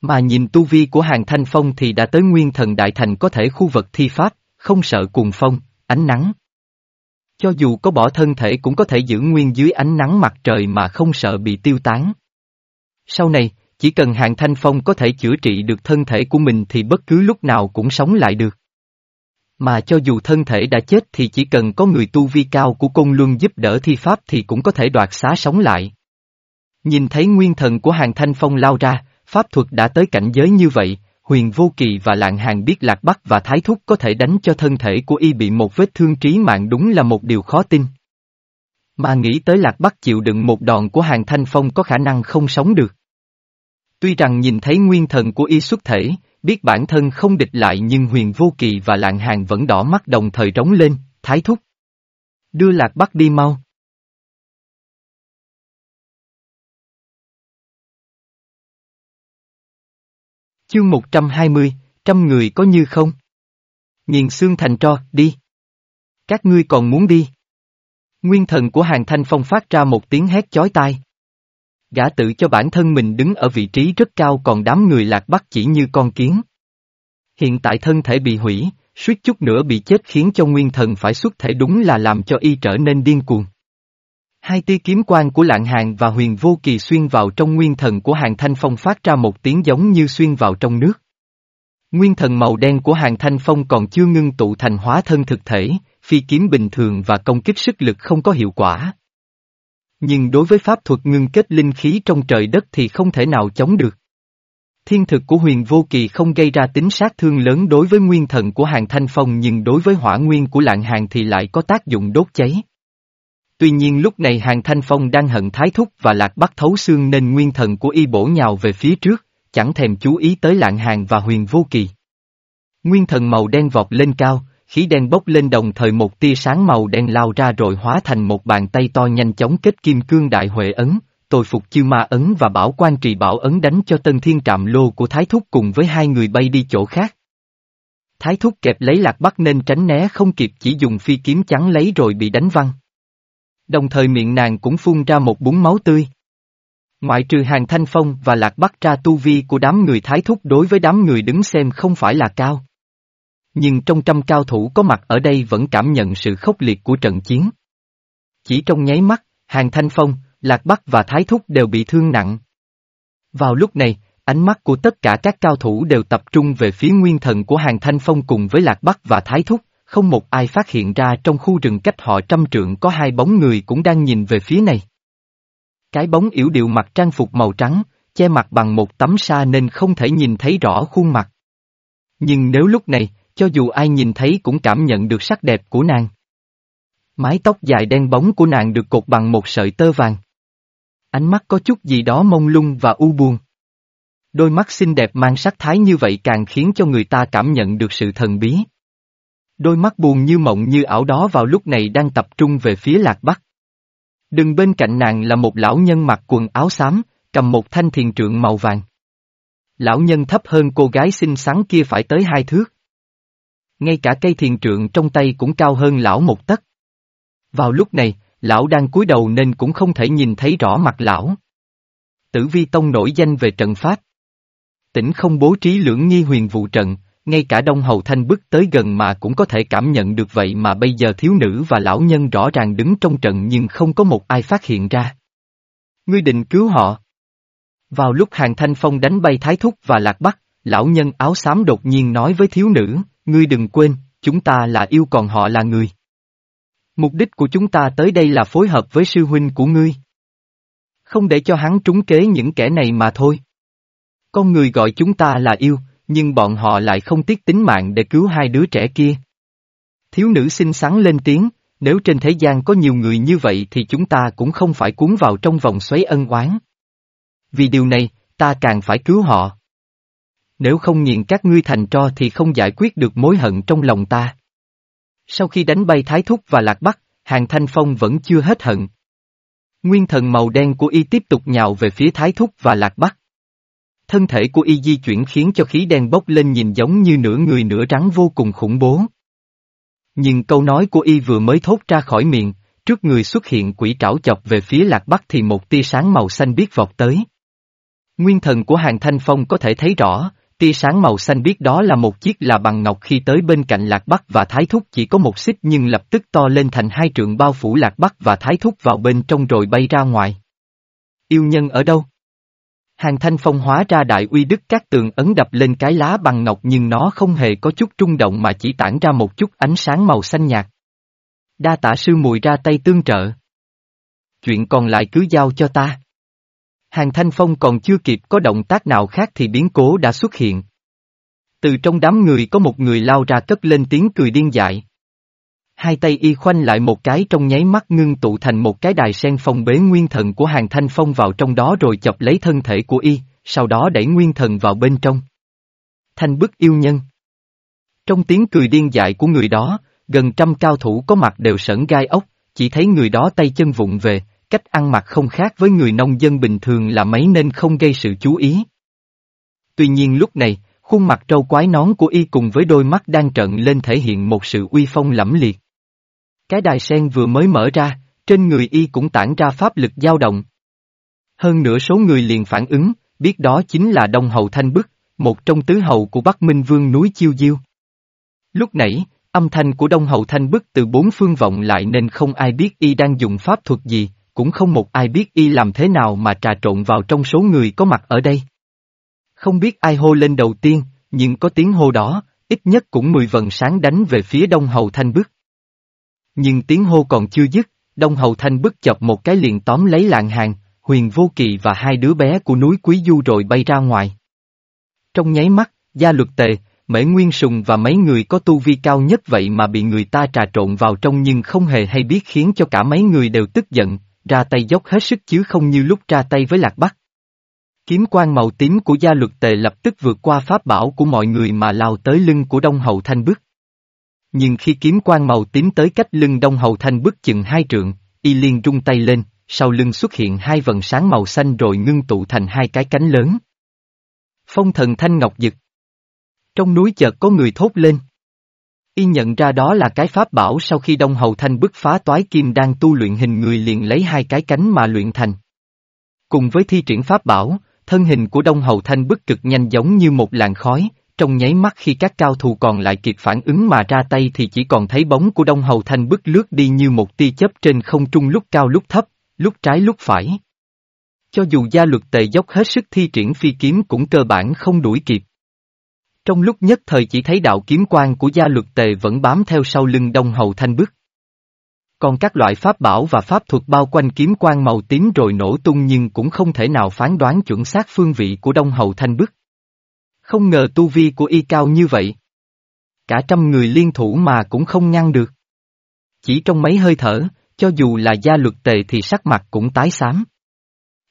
Mà nhìn tu vi của hàng thanh phong thì đã tới nguyên thần đại thành có thể khu vực thi pháp, không sợ cuồng phong, ánh nắng. Cho dù có bỏ thân thể cũng có thể giữ nguyên dưới ánh nắng mặt trời mà không sợ bị tiêu tán. Sau này, chỉ cần hàng thanh phong có thể chữa trị được thân thể của mình thì bất cứ lúc nào cũng sống lại được. Mà cho dù thân thể đã chết thì chỉ cần có người tu vi cao của công luân giúp đỡ thi pháp thì cũng có thể đoạt xá sống lại. Nhìn thấy nguyên thần của hàng thanh phong lao ra, pháp thuật đã tới cảnh giới như vậy, huyền vô kỳ và lạng hàng biết lạc bắc và thái thúc có thể đánh cho thân thể của y bị một vết thương trí mạng đúng là một điều khó tin. Mà nghĩ tới lạc bắc chịu đựng một đòn của hàng thanh phong có khả năng không sống được. Tuy rằng nhìn thấy nguyên thần của y xuất thể, biết bản thân không địch lại nhưng huyền vô kỳ và lạng hàng vẫn đỏ mắt đồng thời rống lên, thái thúc. Đưa lạc bắc đi mau. Chương 120, trăm người có như không? Nghiền xương thành tro, đi. Các ngươi còn muốn đi. Nguyên thần của hàng thanh phong phát ra một tiếng hét chói tai. Gã tự cho bản thân mình đứng ở vị trí rất cao còn đám người lạc bắc chỉ như con kiến. Hiện tại thân thể bị hủy, suýt chút nữa bị chết khiến cho nguyên thần phải xuất thể đúng là làm cho y trở nên điên cuồng. Hai tia kiếm quan của lạng hàng và huyền vô kỳ xuyên vào trong nguyên thần của hàng thanh phong phát ra một tiếng giống như xuyên vào trong nước. Nguyên thần màu đen của hàng thanh phong còn chưa ngưng tụ thành hóa thân thực thể, phi kiếm bình thường và công kích sức lực không có hiệu quả. Nhưng đối với pháp thuật ngưng kết linh khí trong trời đất thì không thể nào chống được. Thiên thực của huyền vô kỳ không gây ra tính sát thương lớn đối với nguyên thần của hàng thanh phong nhưng đối với hỏa nguyên của lạng hàng thì lại có tác dụng đốt cháy. Tuy nhiên lúc này hàng thanh phong đang hận thái thúc và lạc bắt thấu xương nên nguyên thần của y bổ nhào về phía trước, chẳng thèm chú ý tới lạng hàng và huyền vô kỳ. Nguyên thần màu đen vọt lên cao, khí đen bốc lên đồng thời một tia sáng màu đen lao ra rồi hóa thành một bàn tay to nhanh chóng kết kim cương đại huệ ấn, tôi phục chư ma ấn và bảo quan trì bảo ấn đánh cho tân thiên trạm lô của Thái Thúc cùng với hai người bay đi chỗ khác. Thái Thúc kẹp lấy lạc bắc nên tránh né không kịp chỉ dùng phi kiếm chắn lấy rồi bị đánh văng. Đồng thời miệng nàng cũng phun ra một búng máu tươi. Ngoại trừ hàng thanh phong và lạc bắc ra tu vi của đám người Thái Thúc đối với đám người đứng xem không phải là cao. Nhưng trong trăm cao thủ có mặt ở đây vẫn cảm nhận sự khốc liệt của trận chiến. Chỉ trong nháy mắt, hàng thanh phong, lạc bắc và thái thúc đều bị thương nặng. Vào lúc này, ánh mắt của tất cả các cao thủ đều tập trung về phía nguyên thần của hàng thanh phong cùng với lạc bắc và thái thúc, không một ai phát hiện ra trong khu rừng cách họ trăm trượng có hai bóng người cũng đang nhìn về phía này. Cái bóng yểu điệu mặc trang phục màu trắng, che mặt bằng một tấm sa nên không thể nhìn thấy rõ khuôn mặt. Nhưng nếu lúc này, cho dù ai nhìn thấy cũng cảm nhận được sắc đẹp của nàng. Mái tóc dài đen bóng của nàng được cột bằng một sợi tơ vàng. Ánh mắt có chút gì đó mông lung và u buồn. Đôi mắt xinh đẹp mang sắc thái như vậy càng khiến cho người ta cảm nhận được sự thần bí. Đôi mắt buồn như mộng như ảo đó vào lúc này đang tập trung về phía lạc bắc. Đừng bên cạnh nàng là một lão nhân mặc quần áo xám, cầm một thanh thiền trượng màu vàng. Lão nhân thấp hơn cô gái xinh xắn kia phải tới hai thước. Ngay cả cây thiền trượng trong tay cũng cao hơn lão một tấc. Vào lúc này, lão đang cúi đầu nên cũng không thể nhìn thấy rõ mặt lão. Tử vi tông nổi danh về trận pháp. Tỉnh không bố trí lưỡng nghi huyền vụ trận, ngay cả Đông Hầu Thanh bước tới gần mà cũng có thể cảm nhận được vậy mà bây giờ thiếu nữ và lão nhân rõ ràng đứng trong trận nhưng không có một ai phát hiện ra. Ngươi định cứu họ. Vào lúc hàng thanh phong đánh bay thái thúc và lạc bắc, lão nhân áo xám đột nhiên nói với thiếu nữ, ngươi đừng quên, chúng ta là yêu còn họ là người. Mục đích của chúng ta tới đây là phối hợp với sư huynh của ngươi. Không để cho hắn trúng kế những kẻ này mà thôi. Con người gọi chúng ta là yêu, nhưng bọn họ lại không tiếc tính mạng để cứu hai đứa trẻ kia. Thiếu nữ xinh xắn lên tiếng, nếu trên thế gian có nhiều người như vậy thì chúng ta cũng không phải cuốn vào trong vòng xoáy ân oán. Vì điều này, ta càng phải cứu họ. Nếu không nghiền các ngươi thành tro thì không giải quyết được mối hận trong lòng ta. Sau khi đánh bay Thái Thúc và Lạc Bắc, Hàng Thanh Phong vẫn chưa hết hận. Nguyên thần màu đen của y tiếp tục nhào về phía Thái Thúc và Lạc Bắc. Thân thể của y di chuyển khiến cho khí đen bốc lên nhìn giống như nửa người nửa rắn vô cùng khủng bố. Nhưng câu nói của y vừa mới thốt ra khỏi miệng, trước người xuất hiện quỷ trảo chọc về phía lạc bắc thì một tia sáng màu xanh biếc vọt tới. Nguyên thần của hàng thanh phong có thể thấy rõ, tia sáng màu xanh biếc đó là một chiếc là bằng ngọc khi tới bên cạnh lạc bắc và thái thúc chỉ có một xích nhưng lập tức to lên thành hai trượng bao phủ lạc bắc và thái thúc vào bên trong rồi bay ra ngoài. Yêu nhân ở đâu? Hàng thanh phong hóa ra đại uy đức các tường ấn đập lên cái lá bằng ngọc nhưng nó không hề có chút trung động mà chỉ tản ra một chút ánh sáng màu xanh nhạt. Đa tả sư mùi ra tay tương trợ. Chuyện còn lại cứ giao cho ta. Hàng thanh phong còn chưa kịp có động tác nào khác thì biến cố đã xuất hiện. Từ trong đám người có một người lao ra cất lên tiếng cười điên dại. Hai tay y khoanh lại một cái trong nháy mắt ngưng tụ thành một cái đài sen phong bế nguyên thần của hàng thanh phong vào trong đó rồi chọc lấy thân thể của y, sau đó đẩy nguyên thần vào bên trong. Thanh bức yêu nhân. Trong tiếng cười điên dại của người đó, gần trăm cao thủ có mặt đều sởn gai ốc, chỉ thấy người đó tay chân vụng về, cách ăn mặc không khác với người nông dân bình thường là mấy nên không gây sự chú ý. Tuy nhiên lúc này, khuôn mặt trâu quái nón của y cùng với đôi mắt đang trợn lên thể hiện một sự uy phong lẫm liệt. Cái đài sen vừa mới mở ra, trên người y cũng tản ra pháp lực dao động. Hơn nửa số người liền phản ứng, biết đó chính là Đông Hầu Thanh Bức, một trong tứ hầu của Bắc Minh Vương núi Chiêu Diêu. Lúc nãy, âm thanh của Đông Hầu Thanh Bức từ bốn phương vọng lại nên không ai biết y đang dùng pháp thuật gì, cũng không một ai biết y làm thế nào mà trà trộn vào trong số người có mặt ở đây. Không biết ai hô lên đầu tiên, nhưng có tiếng hô đó, ít nhất cũng mười vần sáng đánh về phía Đông Hầu Thanh Bức. Nhưng tiếng hô còn chưa dứt, Đông Hầu Thanh bức chọc một cái liền tóm lấy lạng hàng, huyền vô kỳ và hai đứa bé của núi Quý Du rồi bay ra ngoài. Trong nháy mắt, gia luật tề, mễ nguyên sùng và mấy người có tu vi cao nhất vậy mà bị người ta trà trộn vào trong nhưng không hề hay biết khiến cho cả mấy người đều tức giận, ra tay dốc hết sức chứ không như lúc ra tay với Lạc Bắc. Kiếm quan màu tím của gia luật tề lập tức vượt qua pháp bảo của mọi người mà lao tới lưng của Đông Hậu Thanh bức. Nhưng khi kiếm quan màu tím tới cách lưng Đông Hầu Thanh bức chừng hai trượng, y liên rung tay lên, sau lưng xuất hiện hai vần sáng màu xanh rồi ngưng tụ thành hai cái cánh lớn. Phong thần thanh ngọc dực. Trong núi chợt có người thốt lên. Y nhận ra đó là cái pháp bảo sau khi Đông Hầu Thanh bức phá toái kim đang tu luyện hình người liền lấy hai cái cánh mà luyện thành. Cùng với thi triển pháp bảo, thân hình của Đông Hầu Thanh bức cực nhanh giống như một làn khói, trong nháy mắt khi các cao thủ còn lại kịp phản ứng mà ra tay thì chỉ còn thấy bóng của Đông Hầu Thanh bức lướt đi như một tia chớp trên không trung lúc cao lúc thấp, lúc trái lúc phải. Cho dù gia luật tề dốc hết sức thi triển phi kiếm cũng cơ bản không đuổi kịp. Trong lúc nhất thời chỉ thấy đạo kiếm quan của gia luật tề vẫn bám theo sau lưng Đông Hầu Thanh bức. Còn các loại pháp bảo và pháp thuật bao quanh kiếm quan màu tím rồi nổ tung nhưng cũng không thể nào phán đoán chuẩn xác phương vị của Đông Hầu Thanh bức. Không ngờ tu vi của y cao như vậy. Cả trăm người liên thủ mà cũng không ngăn được. Chỉ trong mấy hơi thở, cho dù là gia luật tề thì sắc mặt cũng tái xám.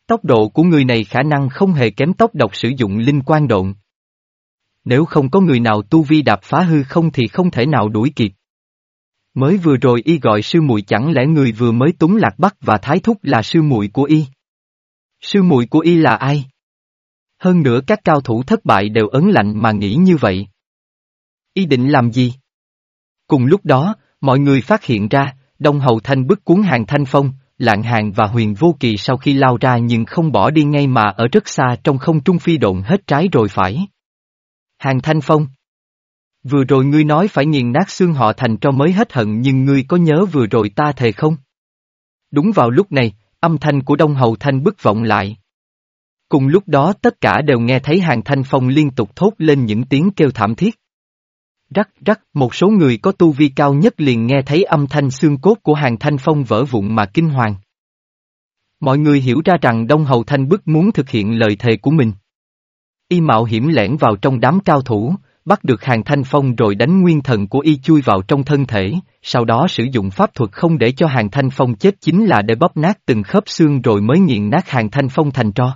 Tốc độ của người này khả năng không hề kém tốc độc sử dụng linh quan độn. Nếu không có người nào tu vi đạp phá hư không thì không thể nào đuổi kịp. Mới vừa rồi y gọi sư muội chẳng lẽ người vừa mới túng lạc bắc và thái thúc là sư muội của y. Sư muội của y là ai? Hơn nữa các cao thủ thất bại đều ấn lạnh mà nghĩ như vậy. Ý định làm gì? Cùng lúc đó, mọi người phát hiện ra, Đông Hầu Thanh bức cuốn hàng thanh phong, lạng hàng và huyền vô kỳ sau khi lao ra nhưng không bỏ đi ngay mà ở rất xa trong không trung phi độn hết trái rồi phải. Hàng thanh phong. Vừa rồi ngươi nói phải nghiền nát xương họ thành cho mới hết hận nhưng ngươi có nhớ vừa rồi ta thề không? Đúng vào lúc này, âm thanh của Đông Hầu Thanh bức vọng lại. Cùng lúc đó tất cả đều nghe thấy hàng thanh phong liên tục thốt lên những tiếng kêu thảm thiết. Rắc rắc, một số người có tu vi cao nhất liền nghe thấy âm thanh xương cốt của hàng thanh phong vỡ vụn mà kinh hoàng. Mọi người hiểu ra rằng Đông Hầu Thanh bức muốn thực hiện lời thề của mình. Y mạo hiểm lẻn vào trong đám cao thủ, bắt được hàng thanh phong rồi đánh nguyên thần của Y chui vào trong thân thể, sau đó sử dụng pháp thuật không để cho hàng thanh phong chết chính là để bóp nát từng khớp xương rồi mới nghiền nát hàng thanh phong thành tro.